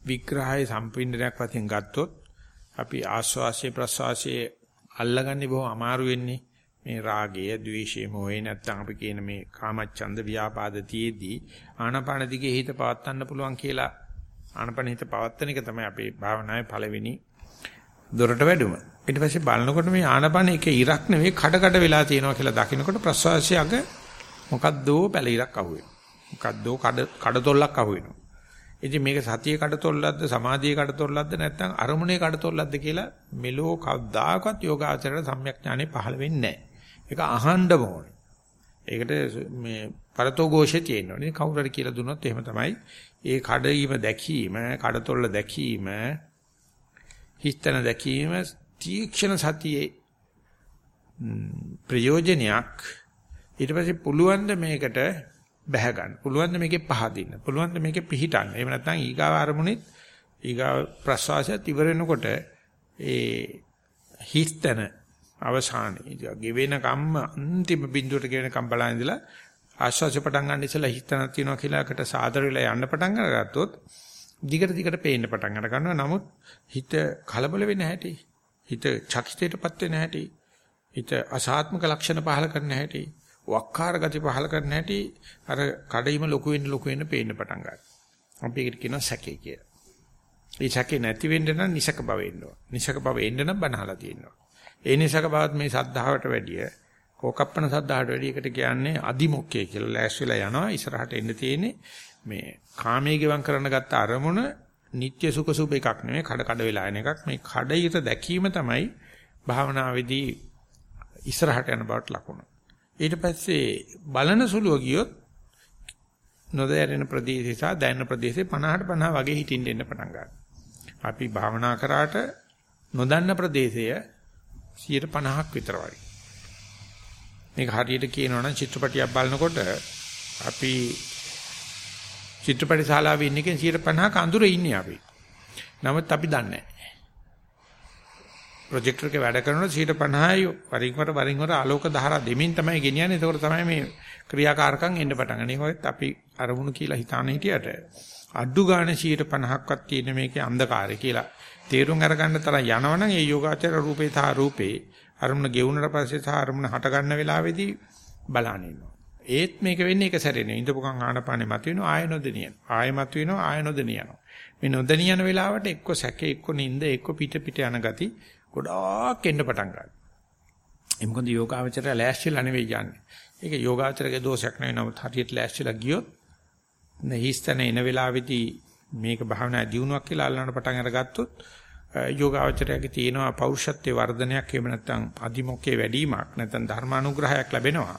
විග්‍රහය සම්පින්දනයක් වශයෙන් ගත්තොත් අපි ආස්වාසිය ප්‍රසවාසයේ අල්ලගන්නේ බොහොම අමාරු වෙන්නේ මේ රාගය, ద్వේෂය, මොහේ නැත්තම් අපි කියන මේ කාමච්ඡන්ද ව්‍යාපාද තියේදී ආනාපාන දිගේ හිත පවත්වන්න පුළුවන් කියලා ආනාපාන හිත පවත්වන එක තමයි අපේ භාවනාවේ පළවෙනි දොරට වැඩුම. ඊට පස්සේ බලනකොට මේ ආනාපාන එක ඉරක් නෙවෙයි කඩ කඩ වෙලා තියෙනවා කියලා දකිනකොට ප්‍රසවාසය අග මොකද්දෝ පැල ඉරක් අහුවෙනවා. මොකද්දෝ කඩ කඩතොල්ලක් අහුවෙනවා. ඉතින් මේක සතියේ කඩතොල්ලක්ද සමාධියේ කඩතොල්ලක්ද නැත්නම් අරමුණේ කඩතොල්ලක්ද කියලා මෙලෝ කවදාකවත් යෝගාචරයට සම්‍යක් ඥානෙ පහළ වෙන්නේ නැහැ. ඒක අහන්න ඕනේ. ඒකට මේ පරතෝ ഘോഷේ තියෙනවා. කවුරු හරි කියලා දුන්නොත් එහෙම තමයි. ඒ කඩීම දැකීම, කඩතොල්ල දැකීම, හිස්තන දැකීම තීක්ෂණ සතියේ ප්‍රයෝජනයක් ඊට පස්සේ පුළුවන් ද මේකට බැහැ ගන්න. පුළුවන් ද මේකේ පහදින්න. පුළුවන් ද මේකේ පිහිටන්න. එහෙම නැත්නම් ඊගාව අරමුණෙත් ඊගාව ප්‍රසවාසයත් ඉවර වෙනකොට ඒ හිස්තන අවසානයේ ගෙවෙන කම්ම අන්තිම බිඳුවට ගෙවෙන කම් බලන ඉඳලා ආශ්වාසය පටන් ගන්න ඉස්සලා හිතනක් තියනවා කියලාකට සාදර වෙලා යන්න පටන් අරගත්තොත් දිගට දිගට පේන්න පටන් අර ගන්නවා නමුත් හිත කලබල වෙන හැටි හිත චකිතයටපත් වෙන හැටි හිත අසාත්මක ලක්ෂණ පහල කරන හැටි වක්කාර ගති පහල කරන හැටි අර කඩයිම ලොකු වෙන්න ලොකු වෙන්න පේන්න පටන් ගන්නවා. අපි ඒකට කියනවා සැකේ කියලා. ඒ සැකේ නැති වෙන්න නම් නිසක බව එන්න ඕන. නිසක බව එන්න නම් බනහලා තියෙනවා ඒ නිසක බවත් මේ සද්ධාවට වැඩිය කෝකප්පන සද්ධාවට වැඩිය එකට කියන්නේ අදිමොක්කේ කියලා ලෑස් වෙලා යනවා ඉස්සරහට එන්න තියෙන්නේ මේ කාමයේ ගෙවම් කරන්න ගත්ත අරමුණ නিত্য සුඛ සුභ එකක් නෙමෙයි කඩ කඩ වෙලා එන එකක්. මේ කඩයිත දැකීම තමයි භාවනාවේදී ඉස්සරහට යන බවට ලකුණ. ඊට පස්සේ බලන සුළුව ගියොත් නොදැරෙන ප්‍රදේශය සහ දැනෙන ප්‍රදේශේ 50ට 50 වගේ හිටින්න එන්න පටන් ගන්නවා අපි භාවනා කරාට නොදන්න ප්‍රදේශය 50ක් විතර වගේ. මේක හරියට කියනවා නම් චිත්‍රපටියක් බලනකොට අපි චිත්‍රපට ශාලාවේ ඉන්න එකෙන් 50ක අඳුරේ ඉන්නේ අපි. නමුත් අපි දන්නේ නැහැ. ප්‍රොජෙක්ටර් එකේ වැඩ කරනකොට 50යි වරින් වර වරින් වර ආලෝක ධාරා දෙමින් තමයි ගෙනියන්නේ. ඒකෝර තමයි මේ ක්‍රියාකාරකම් එන්න පටන් ගන්න. ඒකත් අපි අරමුණු කියලා හිතාන හිටියට අඩු ගාණ 50ක්වත් තියෙන මේකේ අන්ධකාරය කියලා තේරුම් අරගන්න තරම් යනවනම් ඒ යෝගාචර රූපේ තා රූපේ අරමුණ ගෙවුනට පස්සේ තා අරමුණ හට ගන්න වෙලාවේදී බලන්න ඉන්නවා. ඒත් මේක වෙන්නේ එක සැරේ නෙවෙයි. ඉඳපුකන් ආනපානේ මතුවෙනවා ආය නොදෙනියන. ආය මතුවෙනවා ආය නොදෙනියනවා. මේ නොදෙනියන වෙලාවට එක්ක සැකේ එක්ක නිින්ද එක්ක පිට පිට යන ගති ගොඩාක් එන්න පටන් ගන්නවා. ඒ මොකද යෝගාචරය ලෑස්තිලා නෙවෙයි යන්නේ. ඒක යෝගාචරයේ දෝෂයක් නෙවෙයි නමුත් හරියට ලෑස්තිලා ගියොත් නැහිස්තන එන වෙලාවේදී මේක භාවනා දියුණුවක් කියලා අල්ලන්න පටන් අරගත්තොත් යෝගාවචරයේ තියෙනවා පෞරුෂත්වයේ වර්ධනයක් එහෙම නැත්නම් අදිමොක්කේ වැඩිවීමක් නැත්නම් ධර්මානුග්‍රහයක් ලැබෙනවා.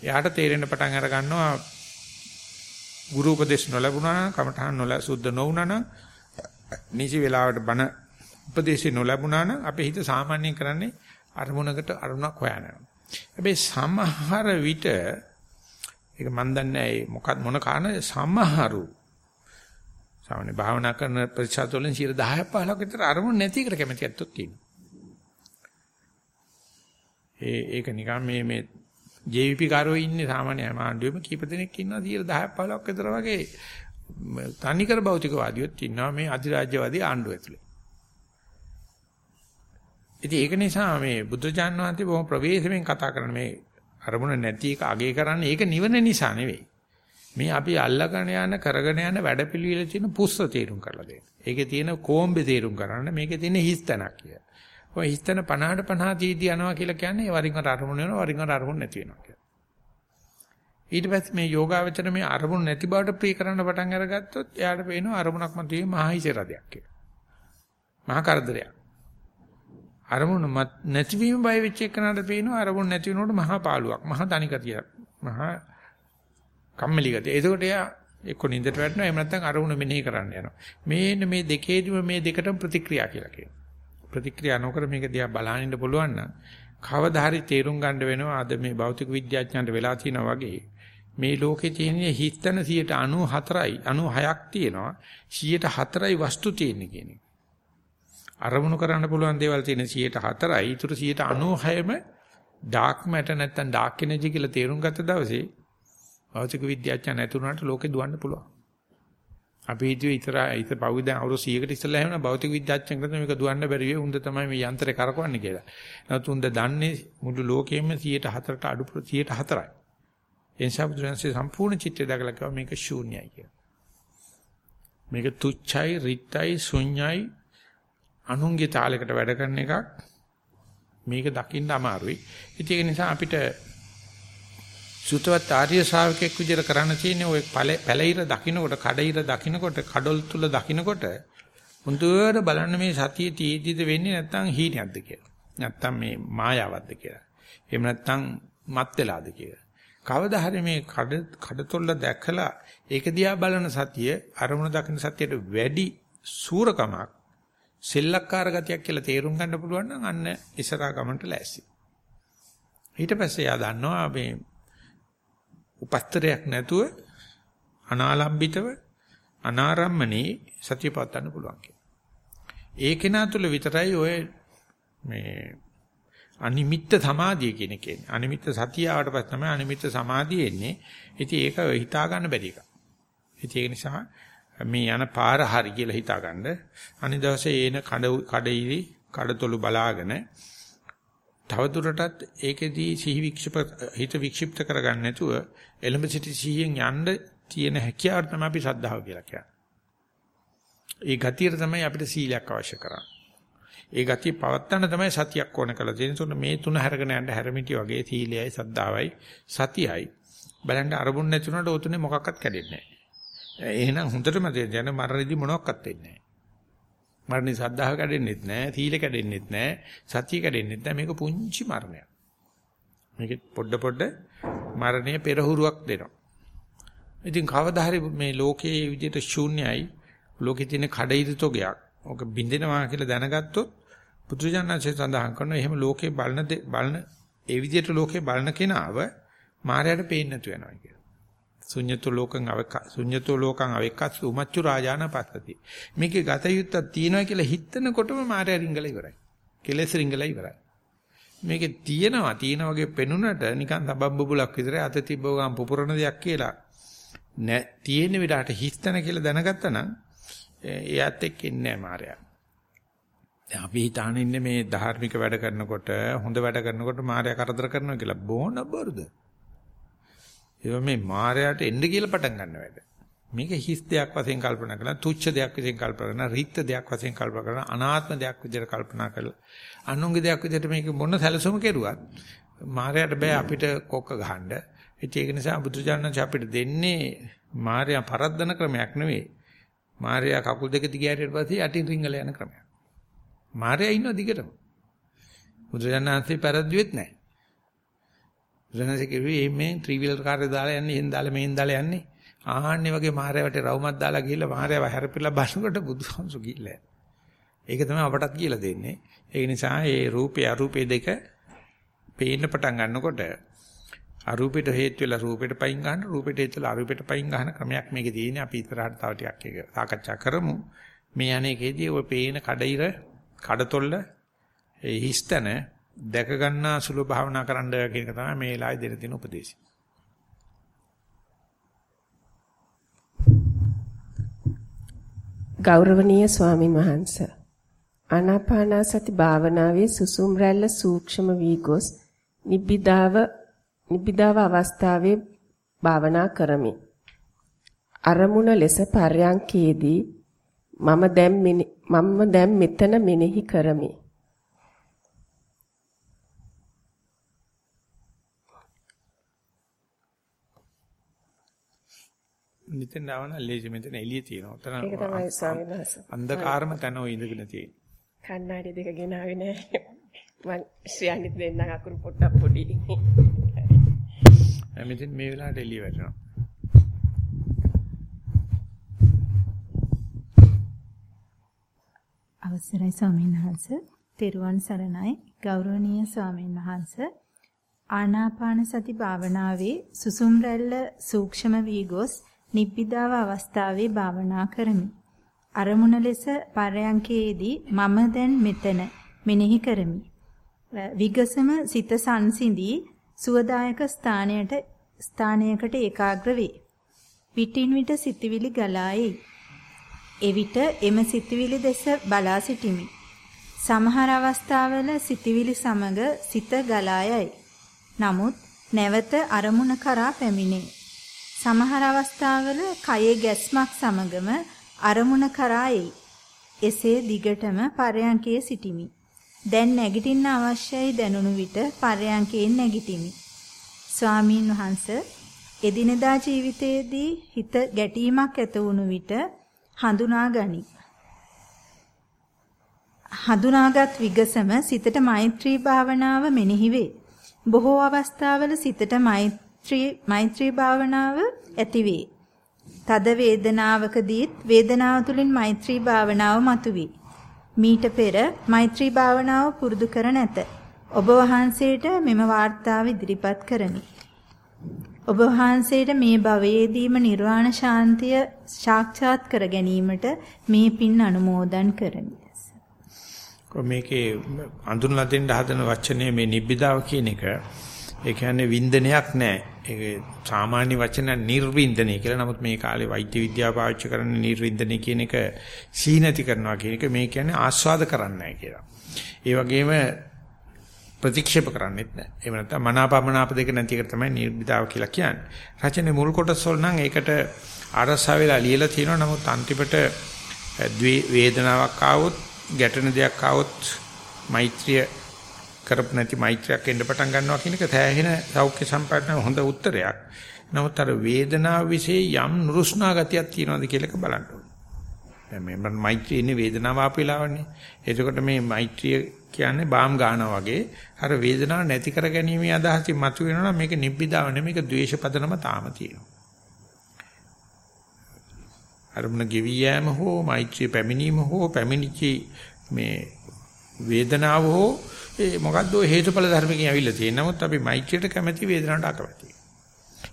එයාට තේරෙන්න පටන් අර ගන්නවා ගුරු උපදේශ නොලැබුණා නම් කමඨහන් නොල සුද්ධ නොවුණා නම් නිසි වෙලාවට බණ උපදේශය නොලැබුණා නම් අපේ හිත සාමාන්‍යයෙන් කරන්නේ අරමුණකට අරමුණක් හොයනවා. හැබැයි සමහර විට ඒක මන් දන්නේ මොකක් මොන කාරණේ සමහරු සාමාන්‍ය භාවනා කරන ප්‍රතිශත වලින් 10ක් 15ක් විතර අරමුණ නැති එකට කැමති ඇත්තොත් තියෙනවා. ඒ ඒක නිකන් මේ මේ JVP කාරෝ ඉන්නේ සාමාන්‍ය ආණ්ඩුවෙම කීප දෙනෙක් ඉන්නවා 10ක් 15ක් විතර වගේ තනිකර භෞතිකවාදියොත් ඉන්නවා මේ අධිරාජ්‍යවාදී ආණ්ඩුව ඇතුලේ. ඉතින් ඒක නිසා මේ බුදුජාණන් වහන්සේ බොහොම ප්‍රවේශමෙන් කතා කරන මේ අරමුණ නැති එක අගේ කරන්නේ ඒක නිවන නිසා නෙවෙයි. මේ අපි අල්ලගෙන යන කරගෙන යන වැඩපිළිවෙල තියෙන පුස්ස තේරුම් කරලා දෙන්න. ඒකේ තියෙන කොම්බේ තේරුම් කරන්න මේකේ තියෙන හිස්තනක් කිය. ඔය හිස්තන 50ට 50 තීදී යනවා කියලා කියන්නේ වරින් වර අරමුණ වෙනවා වරින් වර අරමුණ නැති වෙනවා කියලා. ඊට පස්සේ මේ යෝගාවචර මේ අරමුණ නැති බවට ප්‍රී කරන්න පටන් අරගත්තොත් එයාට පේනවා අරමුණක් මතුවේ මහා හිසේ රදයක් කියලා. මහා කරදරයක්. අරමුණ නැතිවීම බය වෙච්ච එකනට පේනවා අරමුණ නැති වෙනකොට මහා පාළුවක් මහා තනිකතිය මහා කම්මැලි ගතිය. එතකොට එයා එක්ක නින්දට වැටෙනවා එහෙම නැත්නම් අරමුණ මෙනෙහි කරන්න යනවා. මේන්න මේ දෙකේදිම මේ දෙකටම ප්‍රතික්‍රියා කියලා කියනවා. ප්‍රතික්‍රියා නොකර මේක දිහා බලහින්න පුළුවන් නම් කවදා හරි තේරුම් ගන්න වෙනවා අද මේ භෞතික විද්‍යාඥයන්ට වෙලා තියෙනවා වගේ මේ ලෝකේ තියෙන හිස්තන 94යි 96ක් තියෙනවා 104යි වස්තු තියෙන්නේ කියන එක. අරමුණු කරන්න පුළුවන් දේවල් තියෙන 104යි ඊටු 196ම ඩාර්ක් මැටර් නැත්තම් ඩාර්ක් එනර්ජි කියලා තේරුම් ගත්ත දවසේ භෞතික විද්‍යාඥයන් ඇතුළට ලෝකේ දුවන්න පුළුවන්. අපි හිතුවේ ඉතර ඉත පවුද අවුරුදු 100කට ඉස්සෙල්ලා එහෙම භෞතික විද්‍යාඥයෙක්ට මේක දුවන්න බැරි වෙයි උන්ද තමයි මේ යන්ත්‍රේ කරකවන්නේ කියලා. නමුත් උන්ද දන්නේ මුළු ලෝකෙම 104ට අඩු 104යි. ඒ නිසා බුදුරජාණන්සේ සම්පූර්ණ චිත්‍රය දැකලා කිව්වා මේක ශූන්‍යයි කියලා. මේක තුච්චයි, රිත්යි, ශුන්‍යයි අනුන්ගේ තාලයකට වැඩ කරන එකක්. මේක දකින්න අමාරුයි. ඒක නිසා අපිට සුතවත් ආර්ය ශාවකෙක් විදිහට කරන්න තියෙන්නේ ওই පැලිර දකින්නකොට, කඩිර දකින්නකොට, කඩොල් තුල දකින්නකොට මුදුවර බලන්න මේ සතිය තීදිද වෙන්නේ නැත්නම් හීනයක්ද කියලා. නැත්නම් මේ මායාවක්ද කියලා. එහෙම නැත්නම් මත් වෙලාද කියලා. කවදා හරි මේ කඩ කඩතොල්ල දැකලා ඒක දිහා බලන සතිය අරමුණ දකින්න සතියට වැඩි සූරකමක් සෙල්ලක්කාර ගතියක් කියලා තේරුම් ගන්න පුළුවන් නම් අන්න ඉස්සරහා ගමන්ට ලෑස්ති. ඊට පස්සේ යා දන්නවා මේ උපස්තරයක් නැතුව අනාලම්බිතව අනාරම්මනේ සතිය පවත්වන්න පුළුවන් කියලා. ඒ කෙනා තුළ විතරයි ඔය මේ අනිමිත්ත සමාධිය කියන එකේ. අනිමිත්ත සතිය ආවට පස්සේ තමයි අනිමිත්ත සමාධිය එන්නේ. ඉතින් ඒක හිතා ගන්න බැරි එකක්. ඉතින් ඒ නිසා මේ යන පාර හරි කියලා හිතා ගන්න. අනිත් දවසේ එන කඩ කඩිරි කඩතොළු බලාගෙන තවදුරටත් ඒකෙදී සිහි වික්ෂිප හිත වික්ෂිප්ත කරගන්න නැතුව එලඹ සිටි සිහියෙන් යන්න තියෙන හැකියාව තමයි අපි ශ්‍රද්ධාව කියලා කියන්නේ. ඒ ගතියට තමයි අපිට සීලයක් අවශ්‍ය කරන්නේ. ඒ ගතිය පවත්තන්න තමයි සතියක් ඕන කරලා තියෙන්නේ. ඒතකොට මේ තුන හැරගෙන යන්න හැරමිටි වගේ සීලයයි සද්ධාවයි සතියයි බලන්න අරමුණ නැතුනට උතුනේ මොකක්වත් කැඩෙන්නේ නැහැ. එහෙනම් හොඳටම දැන මරණදී මොනවත් වෙන්නේ නැහැ. මරණේ සද්ධාව කැඩෙන්නෙත් නැහැ, සීල කැඩෙන්නෙත් නැහැ, සතිය කැඩෙන්නෙත් නැහැ. මේක පුංචි මරණයක්. මේක පොඩ පොඩ මරණයේ පෙරහුරුවක් දෙනවා. ඉතින් කවදා හරි මේ ලෝකයේ විදිහට ශූන්‍යයි ලෝකේ තියෙන කඩයිද තොගයක්. ඕක බින්දෙනවා කියලා දැනගත්තොත් පුදුජානන්සේ සඳහන් කරනවා එහෙම ලෝකේ බලන බලන ඒ විදිහට ලෝකේ බලන කෙනාව මායයට පේන්නේ නැතු වෙනවා කියලා. ශුඤ්‍යතෝ ලෝකං අවක ශුඤ්‍යතෝ ලෝකං අවකස් උමච්චු රාජාන පස්සති මේකේ ගත යුත්තක් තියෙනවා කියලා හිතනකොටම මාය රිංගල ඉවරයි කෙලස් රිංගල ඉවරයි මේකේ තියෙනවා තියෙන වගේ පෙනුනට නිකන් සබබ්බුලක් විතරයි අත තිබ්බව ගම් පුපුරන දෙයක් කියලා නැ තියෙන විලාට හිස්තන කියලා දැනගත්තා නම් එයාත් එක්ක ඉන්නේ නැහැ මායя. දැන් අපි හිතාන ඉන්නේ මේ ධාර්මික වැඩ කරනකොට හොඳ වැඩ කරනකොට මායя කරදර කරනවා කියලා බොහොම බොරුද. ඒක මේ මායයට එන්න කියලා පටන් ගන්න වැඩ. මේක හිස් දෙයක් වශයෙන් කල්පනා කරලා තුච්ඡ දෙයක් වශයෙන් කල්පනා කරන රික්ත දෙයක් වශයෙන් කල්පනා කරන අනාත්ම දෙයක් විදිහට කල්පනා කරලා අනුන්ගේ දෙයක් විදිහට මේක මොන සැලසුම කෙරුවත් මායයට බෑ අපිට කොක්ක ගහන්න. ඒක නිසා බුදුජානක අපිට දෙන්නේ මායя පරද්දන ක්‍රමයක් නෙවෙයි. මායя කකුල් දෙක දිගහැරියට පස්සේ යටින් රිංගල යන ක්‍රමයක්. මායя ඉන්න දිගටම. බුදුජානක පරද්දුවෙත් නැහැ. බුදුජානනාංශේ කිව්වේ මේ ත්‍රිවිල් කාර්ය දාලා යන්නේ, එහෙන් දාලා මෙහෙන් දාලා යන්නේ. ආහන්නේ වගේ මායя වටේ රවුමක් දාලා ගිහිල්ලා මායя හැරපිලා බලනකොට බුදුහාමුදුරු ගිහිල්ලා. ඒක තමයි අපටත් කියලා දෙන්නේ. ඒ නිසා මේ රූපේ අරූපේ දෙක පේන්න පටන් ගන්නකොට අරූපෙට හේතු වෙලා රූපෙට පයින් ගන්න රූපෙට හේතු වෙලා අරූපෙට පයින් ගන්න ක්‍රමයක් මේකේ තියෙන්නේ අපි ඉස්සරහට තව ටිකක් ඒක සාකච්ඡා කරමු මේ අනේකේදී ඔය පේන කඩිර කඩතොල්ල ඒ හිස්තන දැක ගන්නා සුළු භාවනා කරන්න කියන එක තමයි මේ වෙලාවේ දෙන තියෙන උපදේශය ගෞරවනීය ස්වාමින් වහන්සේ ආනාපානසති භාවනාවේ සුසුම් රැල්ල සූක්ෂම වී ගොස් නිබ්බිදාව නිබ්බිදාව අවස්ථාවේ භාවනා කරමි. අරමුණ ලෙස පර්යංකයේදී මම දැන් මම දැන් මෙතන මෙනෙහි කරමි. නිතෙන් ආවන ලේසි මෙතන එළිය තියෙනවා. උතන ඒක තමයි ස්වාමීන් වහන්සේ. අන්ධකාරම තැන ඔය ඉඳගෙන තියෙන්නේ. කන්නාඩි දෙක ගෙනාවේ නෑ. මං ශ්‍රියානිත් දෙන්නම් අකුරු පොට්ටක් පොඩි. මෙතෙන් මේ වෙලාවට එළිය වැටෙනවා. අවසරයි ස්වාමීන් වහන්ස. තෙරුවන් සරණයි. ගෞරවනීය ස්වාමීන් වහන්ස. ආනාපාන සති භාවනාවේ සුසුම් රැල්ල සූක්ෂම වී ගොස් නිබ්බිදාව අවස්ථාවේ භාවනා කරමි. අරමුණ ලෙස පරයන්කේදී මම දැන් මෙතන මෙනෙහි කරමි. විගසම සිත සංසිඳී සුවදායක ස්ථානයට ස්ථානයකට ඒකාග්‍ර වේ. විටින් විට සිතවිලි ගලායි. එවිට එම සිතවිලි දෙස බලා සිටිමි. සමහර අවස්ථාවල සිතවිලි සමග සිත ගලායයි. නමුත් නැවත අරමුණ කරා පැමිණේ. සමහර අවස්ථාවල කයේ ගැස්මක් සමගම අරමුණ කරා එයි. එසේ දිගටම පරයන්කේ සිටිමි. දැන් නැගිටින්න අවශ්‍යයි දැනුණු විට පරයන්කයෙන් නැගිටිමි. ස්වාමීන් වහන්ස එදිනදා ජීවිතයේදී හිත ගැටීමක් ඇති වුණු විට හඳුනා ගනි. හඳුනාගත් විගසම සිතට මෛත්‍රී භාවනාව මෙනෙහි වේ. බොහෝ අවස්ථාවල සිතට මෛත්‍රී මෛත්‍රී භාවනාව ඇති වේ. තද වේදනාවකදීත් වේදනාව තුළින් මෛත්‍රී භාවනාව මතුවේ. මීට පෙර මෛත්‍රී භාවනාව පුරුදු කර නැත. ඔබ වහන්සේට මෙම වාර්තාව ඉදිරිපත් කරමි. ඔබ වහන්සේට මේ භවයේදීම නිර්වාණ ශාන්තිය සාක්ෂාත් කර ගැනීමට මේ පින් අනුමෝදන් කරමි. මේකේ අඳුනලා දෙන්න හදන වචනේ මේ නිබ්බිදාව කියන එක ඒ කියන්නේ වින්දනයක් නැහැ. ඒක සාමාන්‍ය වචන නිර්වින්දනය කියලා. නමුත් මේ කාලේ වෛද්‍ය විද්‍යාව පාවිච්චි කරන නිර්වින්දනය කියන එක සීනති කරනවා කියන එක මේ කියන්නේ ආස්වාද කරන්නේ කියලා. ඒ වගේම ප්‍රතික්ෂේප කරන්නේත් නැහැ. එහෙම නැත්නම් මනාපමනාප දෙක නැති එක තමයි නිර්විදාව කියලා කියන්නේ. රචනයේ මුල් කොටස් වල නම් ඒකට අරසා වෙලා ලියලා තියෙනවා. නමුත් අන්තිමට වේදනාවක් ආවොත්, ගැටෙන දෙයක් ආවොත් මෛත්‍රිය කරපු නැති මෛත්‍රියක් එන්න පටන් ගන්නවා කියන එක තෑහෙන සෞඛ්‍ය සම්පන්න හොඳ උත්තරයක්. නමුත් අර වේදනාව વિશે යම් නුරුස්නා ගතියක් තියෙනවද කියලා එක බලන්න ඕනේ. දැන් මේ මෛත්‍රිය ඉන්නේ වේදනාව ආපෙලාවන්නේ. එතකොට මේ මෛත්‍රිය කියන්නේ බාම් ගන්නවා වගේ අර වේදනාව නැති කර ගැනීමේ අදහසින් මතුවෙනවා නම් මේක නිබ්බිදාව නෙමෙයි මේක ද්වේෂ පදනම තාම තියෙනවා. අරමුණ ගෙවි යෑම හෝ මෛත්‍රිය පැමිණීම හෝ පැමිණිචි මේ වේදනාව හෝ ඒ මොකද්ද ඔය හේතුඵල ධර්මකින් ඇවිල්ලා තියෙන. නමුත් අපි මෛත්‍රියට කැමැති වේදනාවට අකමැති.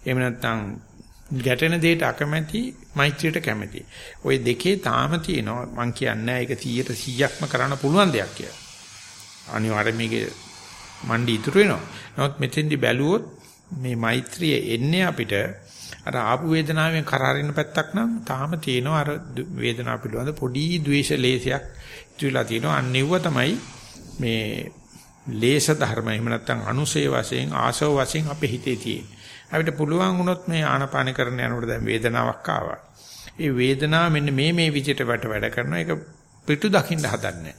එහෙම නැත්නම් ගැටෙන දෙයට අකමැති මෛත්‍රියට කැමැති. ওই දෙකේ තාම තියෙනවා මං කියන්නේ ඒක 100ට 100ක්ම කරන්න පුළුවන් දෙයක් කියලා. අනිවාර්යයෙන් මේකේ මණ්ඩි ඉතුරු වෙනවා. නමුත් මෙතෙන්දි බැලුවොත් මේ මෛත්‍රිය එන්නේ අපිට අර ආපු වේදනාවෙන් කරාරින පැත්තක් නම් තාම තියෙනවා අර වේදනාව පිළිබඳ පොඩි ද්වේෂ ලේසයක් ඉතුරුලා තියෙනවා. අන්නේව තමයි මේ ලේස ධර්ම එහෙම නැත්නම් අනුසේ වශයෙන් ආසව වශයෙන් අපේ හිතේ තියෙන. අපිට පුළුවන් වුණොත් මේ ආනපාන කරන යනකොට දැන් වේදනාවක් ආවා. ඒ වේදනාව මෙන්න මේ මේ විදිහට වට වැඩ කරනවා. ඒක පිටු දකින්න හදන්නේ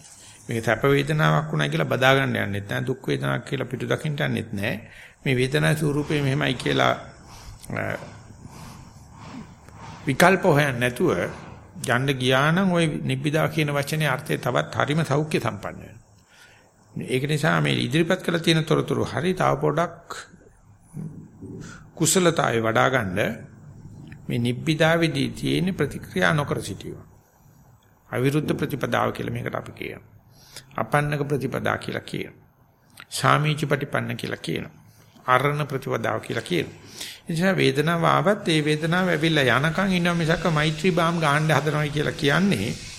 මේක සැප වේදනාවක් වුණා කියලා බදා ගන්න යන්නෙත් නැහැ. දුක් වේදනාවක් කියලා පිටු දකින්න යන්නෙත් නැහැ. මේ වේදනාවේ ස්වරූපය මෙහෙමයි කියලා විකල්ප හොයන්නේ නැතුව යන්න ගියා නම් ওই නිබ්බිදා කියන වචනේ අර්ථය තවත් හරිම සෞඛ්‍ය සම්පන්න වෙනවා. ඒක නිසා මේ ඉදිරිපත් කළ තියෙන තොරතුරු හරි තව පොඩක් කුසලතාවේ වඩා ගන්න මේ නිබ්බිදාවේදී තියෙන ප්‍රතික්‍රියා නොකර සිටීම. අවිරුද්ධ ප්‍රතිපදාව කියලා මේකට අපි කියනවා. අපන්නක ප්‍රතිපදා කියලා කියනවා. සාමීච ප්‍රතිපන්න කියලා කියනවා. අරණ ප්‍රතිපදාව කියලා කියනවා. එනිසා වේදනාව ආවත් ඒ වේදනාව ඇවිල්ලා යනකම් ඉන්නවා මිසක් මෛත්‍රී බාම් ගහන්න හදනවා කියලා කියන්නේ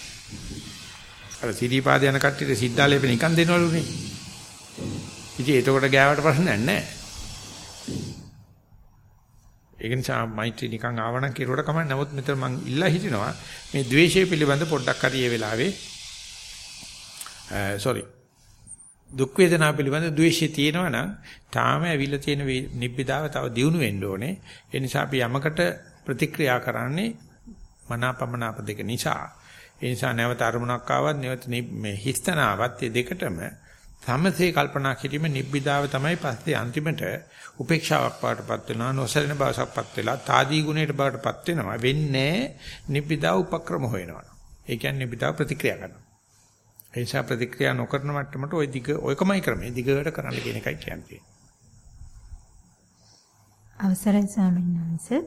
අර සීදීපාද යන කට්ටියට සිද්ධාලේප නිකන් දෙනවලුනේ. ඉතින් එතකොට ගෑවට ප්‍රශ්නයක් නැහැ. ඒක නිසා මෛත්‍රී නිකන් ආවනම් කෙරුවට කමක් නමුත් මෙතන මම ඉල්ලා හිටිනවා මේ द्वේෂය පිළිබඳ පොඩ්ඩක් හරි මේ වෙලාවේ sorry දුක් වේදනා පිළිබඳ द्वේෂය තියෙනවා නම් තාම ඇවිල්ලා තියෙන නිබ්බිදාව තව දියුණු වෙන්න ඕනේ ඒ නිසා අපි යමකට ප්‍රතික්‍රියා කරන්නේ මනාපමනාප දෙක නිසා ඒ නිසා නැවත අරමුණක් ආවත් නැවත මේ හිස්තනාවත් මේ දෙකටම සමසේ කල්පනා කිරීම නිබ්බිදාව තමයි පස්සේ අන්තිමට උපේක්ෂාවක් පාටපත් වෙනවා නොසැලෙන බවක්පත් වෙලා తాදී ගුණයට බවටපත් වෙනවා. වෙන්නේ නිබ්බිදාව උපක්‍රම හොයනවා. ඒ කියන්නේ නිබ්බිදාව ප්‍රතික්‍රියා කරනවා. ඒ නිසා ප්‍රතික්‍රියා නොකරන මට්ටමට ওই දිග ඔයකමයි ක්‍රමය. දිගට කරන්න කියන එකයි කියන්නේ. අවසරයි ස්වාමීන් වහන්සේ.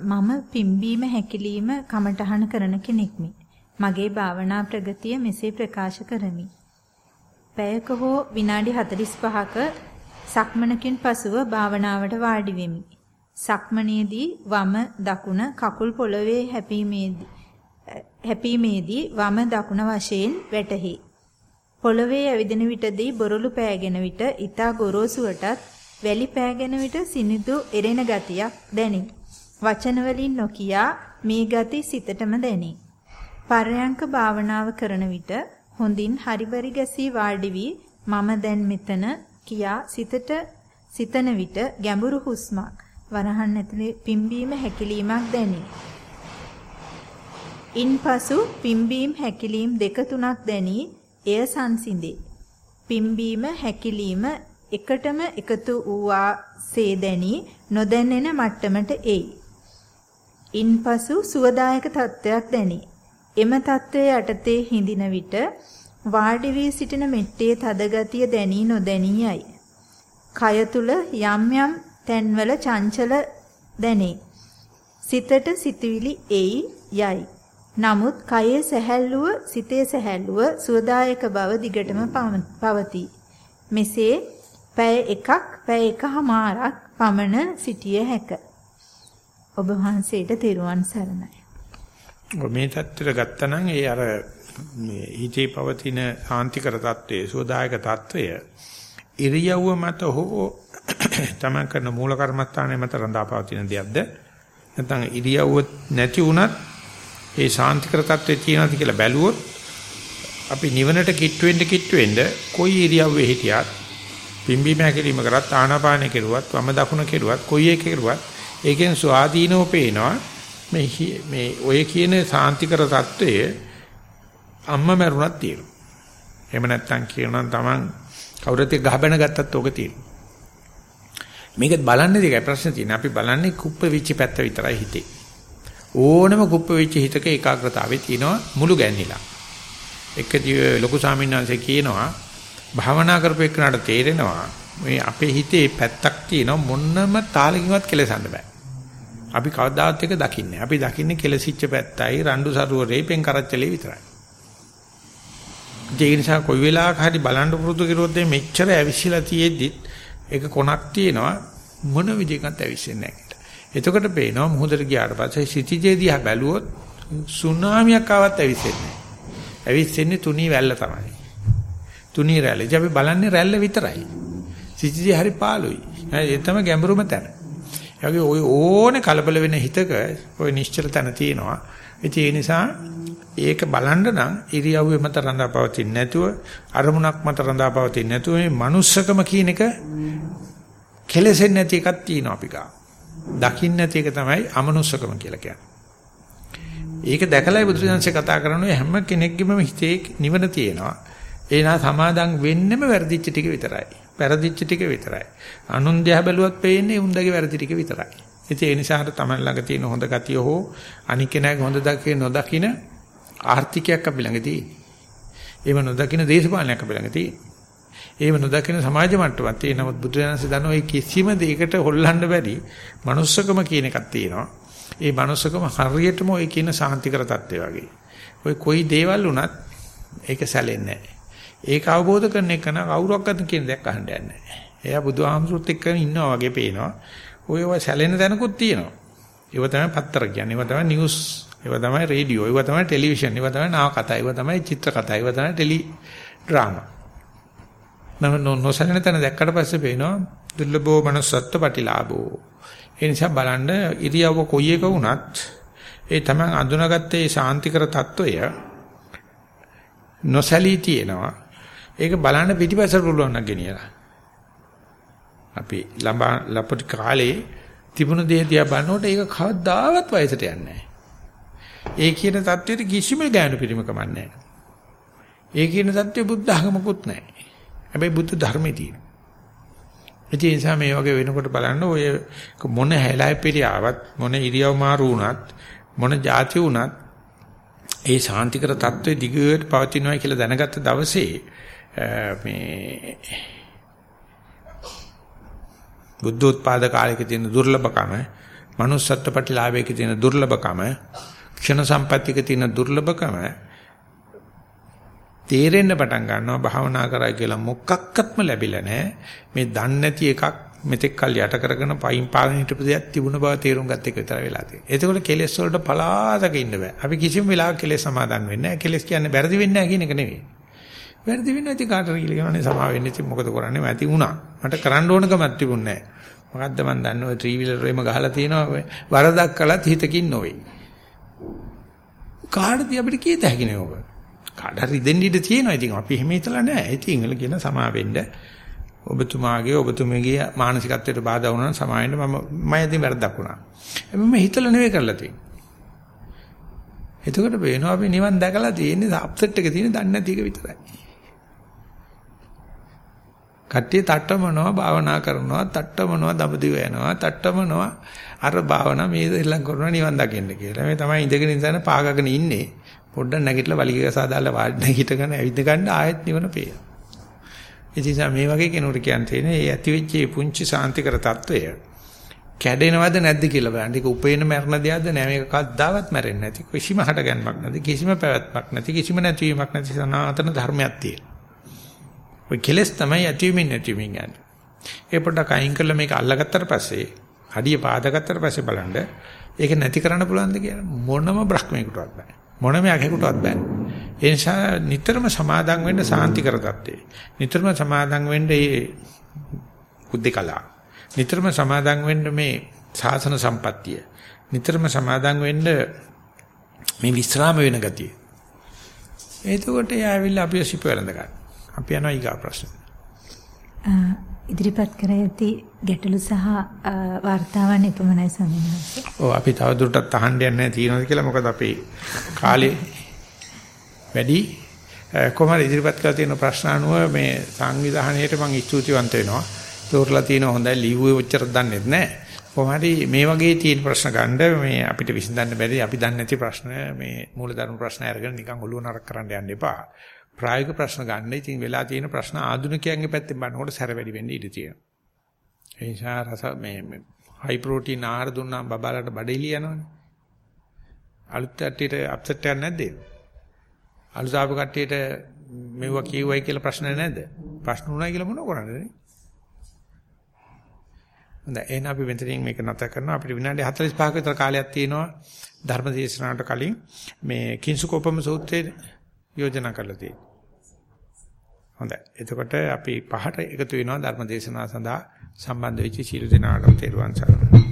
මම පිම්බීම හැකිලිම කමටහන කරන කෙනෙක්මි මගේ භාවනා ප්‍රගතිය මෙසේ ප්‍රකාශ කරමි. පැයක හෝ විනාඩි 45ක සක්මනකින් පසුව භාවනාවට වාඩි වෙමි. සක්මනේදී වම දකුණ කකුල් පොළවේ හැපීමේදී හැපීමේදී වම දකුණ වශයෙන් වැටහි. පොළවේ ඇවිදින විටදී බොරළු පෑගෙන විට ඊතා ගොරෝසුවටත් වැලි පෑගෙන විට සිනිඳු එරෙන ගතියක් දැනේ. වචන වලින් නොකියා මේ ගති සිතටම දැනේ. පරයන්ක භාවනාව කරන විට හොඳින් හරිබරි ගැසී වාඩි වී මම දැන් මෙතන කියා සිතට සිතන විට ගැඹුරු හුස්මක් වරහන් ඇතුලේ පිම්බීම හැකිලීමක් දැනේ. ඉන්පසු පිම්බීම් හැකිලීම් දෙක තුනක් දැනී එය සංසිඳේ. පිම්බීම හැකිලීම එකටම එකතු වූවාසේ දැනී නොදැන්නෙන මට්ටමට එයි. ඉන්පසු සුවදායක තත්ත්වයක් දැනේ. එම තත්ත්වයේ යටතේ හිඳින විට වාඩි වී සිටින මෙට්ටේ තද ගතිය දැනී නොදැනී යයි. කය තුල යම් යම් තැන්වල චංචල දැනේ. සිතට සිතුවිලි එයි යයි. නමුත් කයේ සැහැල්ලුව සිතේ සැහැල්ලුව සුවදායක බව දිගටම පවතී. මෙසේ පැය එකක් පැය එකහමාරක් පමණ සිටිය හැක. ඔබ වහන්සේට තෙරුවන් සරණයි. මේ தත්තර ගත්තනම් ඒ අර හිතේ පවතින සාන්තිකර தત્ත්වයේ සෝදායක தત્ත්වය ඉරියව්ව මත හෝ තමන් කරන මූල කර්මස්ථානය මත රඳා පවතින දෙයක්ද? නැත්නම් ඉරියව්ව නැති වුණත් ඒ සාන්තිකර தત્ත්වයේ තියෙනවද කියලා බැලුවොත් අපි නිවනට කිට් වෙන්න කිට් වෙන්න කොයි ඉරියව්වේ හිටියත් පිම්බීම හැකිලිම කරත් ආනාපානෙ කෙරුවත් වම දකුණ කෙරුවත් කොයි එකේ කෙරුවත් ඒකෙන් ස්වාධීනව පේනවා මේ මේ ඔය කියන සාන්තිකර தত্ত্বය අම්ම මරුණක් තියෙනවා. එහෙම නැත්නම් කියනනම් Taman කවුරුත් එක්ක ගහබැන ගත්තත් ඕක තියෙනවා. මේක බලන්නේ දෙකයි ප්‍රශ්න තියෙන. අපි බලන්නේ කුප්ප විචි පැත්ත විතරයි හිතේ. ඕනම කුප්ප විචි හිතක ඒකාග්‍රතාවේ තියෙනවා මුළු ගැන්හිලා. එක දිව ලොකු ශාමින්වංශය කියනවා භාවනා කරපු එකනට තේරෙනවා මේ අපේ හිතේ පැත්තක් තියෙනවා මොන්නම තාලකින්වත් කෙලසන්න බෑ. අපි කවදාවත් එක දකින්නේ. අපි දකින්නේ කෙලසිච්ච පැත්තයි රණ්ඩු සරුවරේ පෙන් කරච්චලේ විතරයි. ඒ නිසා කොයි වෙලාවක හරි බලන්න පුරුදු කරුවොත් මෙච්චර ඇවිස්සලා තියෙද්දි ඒක කොනක් තියෙනවා මොන විදිහකට ඇවිස්සෙන්නේ නැහැ එතකොට පේනවා මුහුදට ගියාට පස්සේ සිටිජේ දිහා බැලුවොත් සුනාමියක් ආවත් ඇවිස්සෙන්නේ නැහැ. ඇවිස්සෙන්නේ තුනී වැල්ල තමයි. තුනී රැල්ල. ඉතින් අපි බලන්නේ රැල්ල විතරයි. සිටිජේ හරි පාළුයි. ඒ තමයි ගැඹුරුම තැන. ඒ ඔය ඕනේ කලබල වෙන හිතක ඔය නිශ්චල තැන තියෙනවා. ඒ නිසා ඒක බලන්න නම් ඉරියව්වේ මත රඳාපවතින්නේ නැතුව අරමුණක් මත රඳාපවතින්නේ නැතුව මේ manussකම කියන එක කෙලෙසෙන්නේ නැති එකක් තියෙනවා අපි ගා. දකින්න නැති එක තමයි අමනුස්සකම කියලා කියන්නේ. ඒක දැකලායි බුදුසසුනේ කතා කරන්නේ හැම කෙනෙක්ගේම හිතේ නිවන තියෙනවා. ඒ නා සමාදම් වෙන්නෙම වැරදිච්ච ටික විතරයි. වැරදිච්ච ටික විතරයි. අනුන් දිහා බැලුවත් පේන්නේ උන්දගේ වැරදි ටික විතරයි. ඉතින් ඒ නිසා තමයි ළඟ තියෙන හොඳ ගතිය හෝ අනික් කෙනාගේ හොඳ දකේ නොදකින ආර්ථිකයක් අපි ළඟ තියෙන්නේ. ඒව නොදකින දේශපාලනයක් අපි ළඟ තියෙන්නේ. ඒව නොදකින සමාජ මට්ටමක් තියෙන නමුත් බුදුරජාණන්සේ දන්නා ඔය කිසිම දෙයකට හොල්ලන්න බැරි manussකම කියන එකක් තියෙනවා. ඒ manussකම හරියටම ඔය කියන සාන්තිකර தත්ත්වය වගේ. ඔය කොයි දේවල් වුණත් ඒක සැලෙන්නේ නැහැ. ඒක අවබෝධ කරන එක නා කවුරක්වත් කියන දෙයක් අහන්න යන්නේ නැහැ. එයා බුදුහාමුදුරුත් එක්ක ඉන්නවා වගේ පේනවා. ඔය ඔය සැලෙන තැනකුත් තියෙනවා. ඒව තමයි පත්තර කියන්නේ. ඒව තමයි නිවුස්. ඒව තමයි රේඩියෝ. ඒව තමයි ටෙලිවිෂන්. ඒව තමයි නාව කතා. ඒව තමයි චිත්‍ර කතා. ඒව තමයි ටෙලි ඩ්‍රාමා. නම් නොසැලෙන තැන දැක්කට පස්සේ පේනවා දුර්ලභෝ manussත්ත්ව ප්‍රතිලාභෝ. ඒ නිසා බලන්න ඉරියව්ව කොයි එක වුණත් ඒ තමයි අඳුනගත්තේ ඒ සාන්තිකර తত্ত্বය නොසැලී තියෙනවා. ඒක බලන්න පිටිපස්සට පුළුවන් නම් ගෙනියලා. අපි ලම්බා ලපටි කාලේ තිබුණ දේ දිහා බලනකොට ඒක කවදාවත් වයසට යන්නේ ඒ කියන தത്വෙට කිසිම ගාණු පිරිමකමක් නැහැ. ඒ කියන தത്വෙ බුද්ධ ආගමකුත් නැහැ. හැබැයි බුද්ධ ධර්මයේ තියෙනවා. ඒ නිසා මේ වගේ වෙනකොට බලන්න ඔය මොන හැලයි පිළියාවත් මොන ඉරියව් මාරු වුණත් මොන જાති වුණත් ඒ සාන්තිකර தત્ත්වයේ දිගට පවතිනවා කියලා දැනගත්ත දවසේ මේ බුද්ධෝත්පාද කාලයක තියෙන දුර්ලභකම, manussත්ත්ව ප්‍රතිලාභයක තියෙන දුර්ලභකම, ක්ෂණ සම්පත්තික තියෙන දුර්ලභකම තේරෙන්න පටන් ගන්නවා භාවනා කරා කියලා මොකක්වත්ම ලැබිලා නැහැ. මේ දන්නේ නැති එකක් මෙතෙක් කල් යට කරගෙන පයින් පාගෙන හිටපු දෙයක් තිබුණ බව තේරුම් ගත්ත එක විතර වෙලා තියෙනවා. එතකොට කෙලෙස් වලට පලාතක ඉන්න බෑ. අපි කිසිම වෙලාවක කෙලෙස් සමාදන් වෙන්නේ නැහැ. කෙලෙස් කියන්නේ වැරදි වෙන්නේ නැහැ කියන එක නෙවෙයි. වැරදි වෙන්නේ නැති කාටද කියලා කියනනේ සමා වෙන්නේ ඉතින් මොකද කරන්නේ? මැති වුණා. මට කරන්න ඕන කමක් තිබුණේ නැහැ. මොකද්ද මන් දන්නේ ඔය ත්‍රී වීලර් එකම ගහලා තියෙනවා වරදක් කළත් හිතකින් නොවේ. කාටද අපිට කීත හැකිනේ ඔබ? කාට හරි දෙන්න ඉඩ තියෙනවා. ඉතින් අපි එහෙම හිතලා නැහැ. ඉතින් ඒගොල්ලෝ කියන සමා වෙන්න ඔබතුමාගේ ඔබතුමගේ මානසිකත්වයට බාධා වුණා නම් සමා වෙන්න මම මම ඉතින් වැරද්දක් වුණා. මම හිතලා නෙවෙයි කරලා තියෙන්නේ. එතකොට වෙනවා අපි නිවන් දැකලා තියෙන්නේ අප්සෙට් එක තියෙන දන්නේ නැති එක විතරයි. කට්ටිය තට්ටමනවා භාවනා කරනවා තට්ටමනවා දඹදිව යනවා තට්ටමනවා අර භාවනා මේ දෙල්ලම් කරනවා නිවන් දකින්න කියලා. මේ තමයි ඉඳගෙන ඉඳන පාගගෙන ඉන්නේ. පොඩ්ඩක් නැගිටලා වලිග ගසා දාලා වාඩි නැගිටගෙන ඇවිද ගන්න ආයෙත් නිවන පේන. ඉතින් මේ වගේ කෙනෙකුට කියන්න තියෙන්නේ මේ ඇතිවෙච්ච මේ පුංචි සාන්තිකර తত্ত্বය කැඩෙනවද නැද්ද කියලා බලන්න. ඒක උපේන මරණ දෙයක්ද නෑ මේක කද්දාවත් මැරෙන්නේ නැති. කිසිම හටගන්මක් නැති, කිසිම පැවැත්මක් නැති, කිසිම නැතිවීමක් නැති සනාතන ධර්මයක් තියෙනවා. ඔය කෙලස් තමයි ඇතිවීමෙන් නැතිවීමෙන් යන්නේ. ඒ පොඩ්ඩක් අයින් කරලා මේක අල්ලගත්තට පස්සේ, අඩිය පාදගත්තට පස්සේ බලන්න ඒක නැති කරන්න පුළුවන්ද කියලා මොනම බ්‍රහ්මයකටවත් බෑ. මොනම යකෙකුටවත් බෑ. ඒ නිසා නිතරම සමාදම් වෙන්න සාන්තිකර தත්තේ. නිතරම සමාදම් වෙන්න මේ කුද්දකලා. නිතරම සමාදම් වෙන්න මේ සාසන සම්පත්තිය. නිතරම සමාදම් වෙන්න මේ විස්රාම වෙන ගතිය. එතකොට එයා ඇවිල්ලා අපි සිප වෙලඳ ගන්න. අපි යනවා ඊගා ප්‍රශ්න. ඉදිරිපත් කර ඇති ගැටලු සහ වර්තාවන් එපමණයි සම්මත. ඔව් අපි තවදුරටත් අහන්න යන්නේ තියෙනවද කියලා මොකද අපේ කාලේ වැඩි කොහමද ඉදිරිපත් කරලා තියෙන ප්‍රශ්න අනුව මේ සංවිධානයේට මම ස්තුතිවන්ත වෙනවා. තෝරලා තියෙන හොඳයි ලිව්වේ ඔච්චර දන්නේ නැහැ. කොහොමද මේ වගේ තියෙන ප්‍රශ්න ගන්න මේ අපිට විසඳන්න බැරි අපි දන්නේ නැති ප්‍රශ්න මේ මූලධර්ම ප්‍රශ්න අරගෙන නිකන් ඔළුව නරක කරන්න යන්න එපා. ප්‍රායෝගික ප්‍රශ්න ගන්න. ඉතින් වෙලා තියෙන ප්‍රශ්න ආධුනිකයන්ගේ පැත්තෙන් බලනකොට සැර වැඩි වෙන්න ඉඩ තියෙනවා. ඒ නිසා රස මේ හයි ප්‍රෝටීන් ආහාර දුන්නාම බබාලට බඩේලිය යනවනේ. අලුත් කට්ටියට අප්සෙට් එකක් නැද්ද? අලුත් ආපු කට්ටියට මෙවුවා කියුවයි කියලා ප්‍රශ්න නැද්ද? ප්‍රශ්න උනායි කියලා මොනව කරන්නේද? හොඳයි එහෙනම් අපි මෙතනින් මේක නැත කරනවා අපිට විනාඩි 45ක විතර කාලයක් තියෙනවා ධර්ම දේශනාවට කලින් මේ කිංසුකෝපම සූත්‍රයේ යෝජනා කරලා තියෙනවා හොඳයි. එතකොට අපි පහට එකතු වෙනවා ධර්ම දේශනාව සඳහා සම්බන්ධ වෙච්ච සීල දෙනාටම තෙරුවන් සරණයි.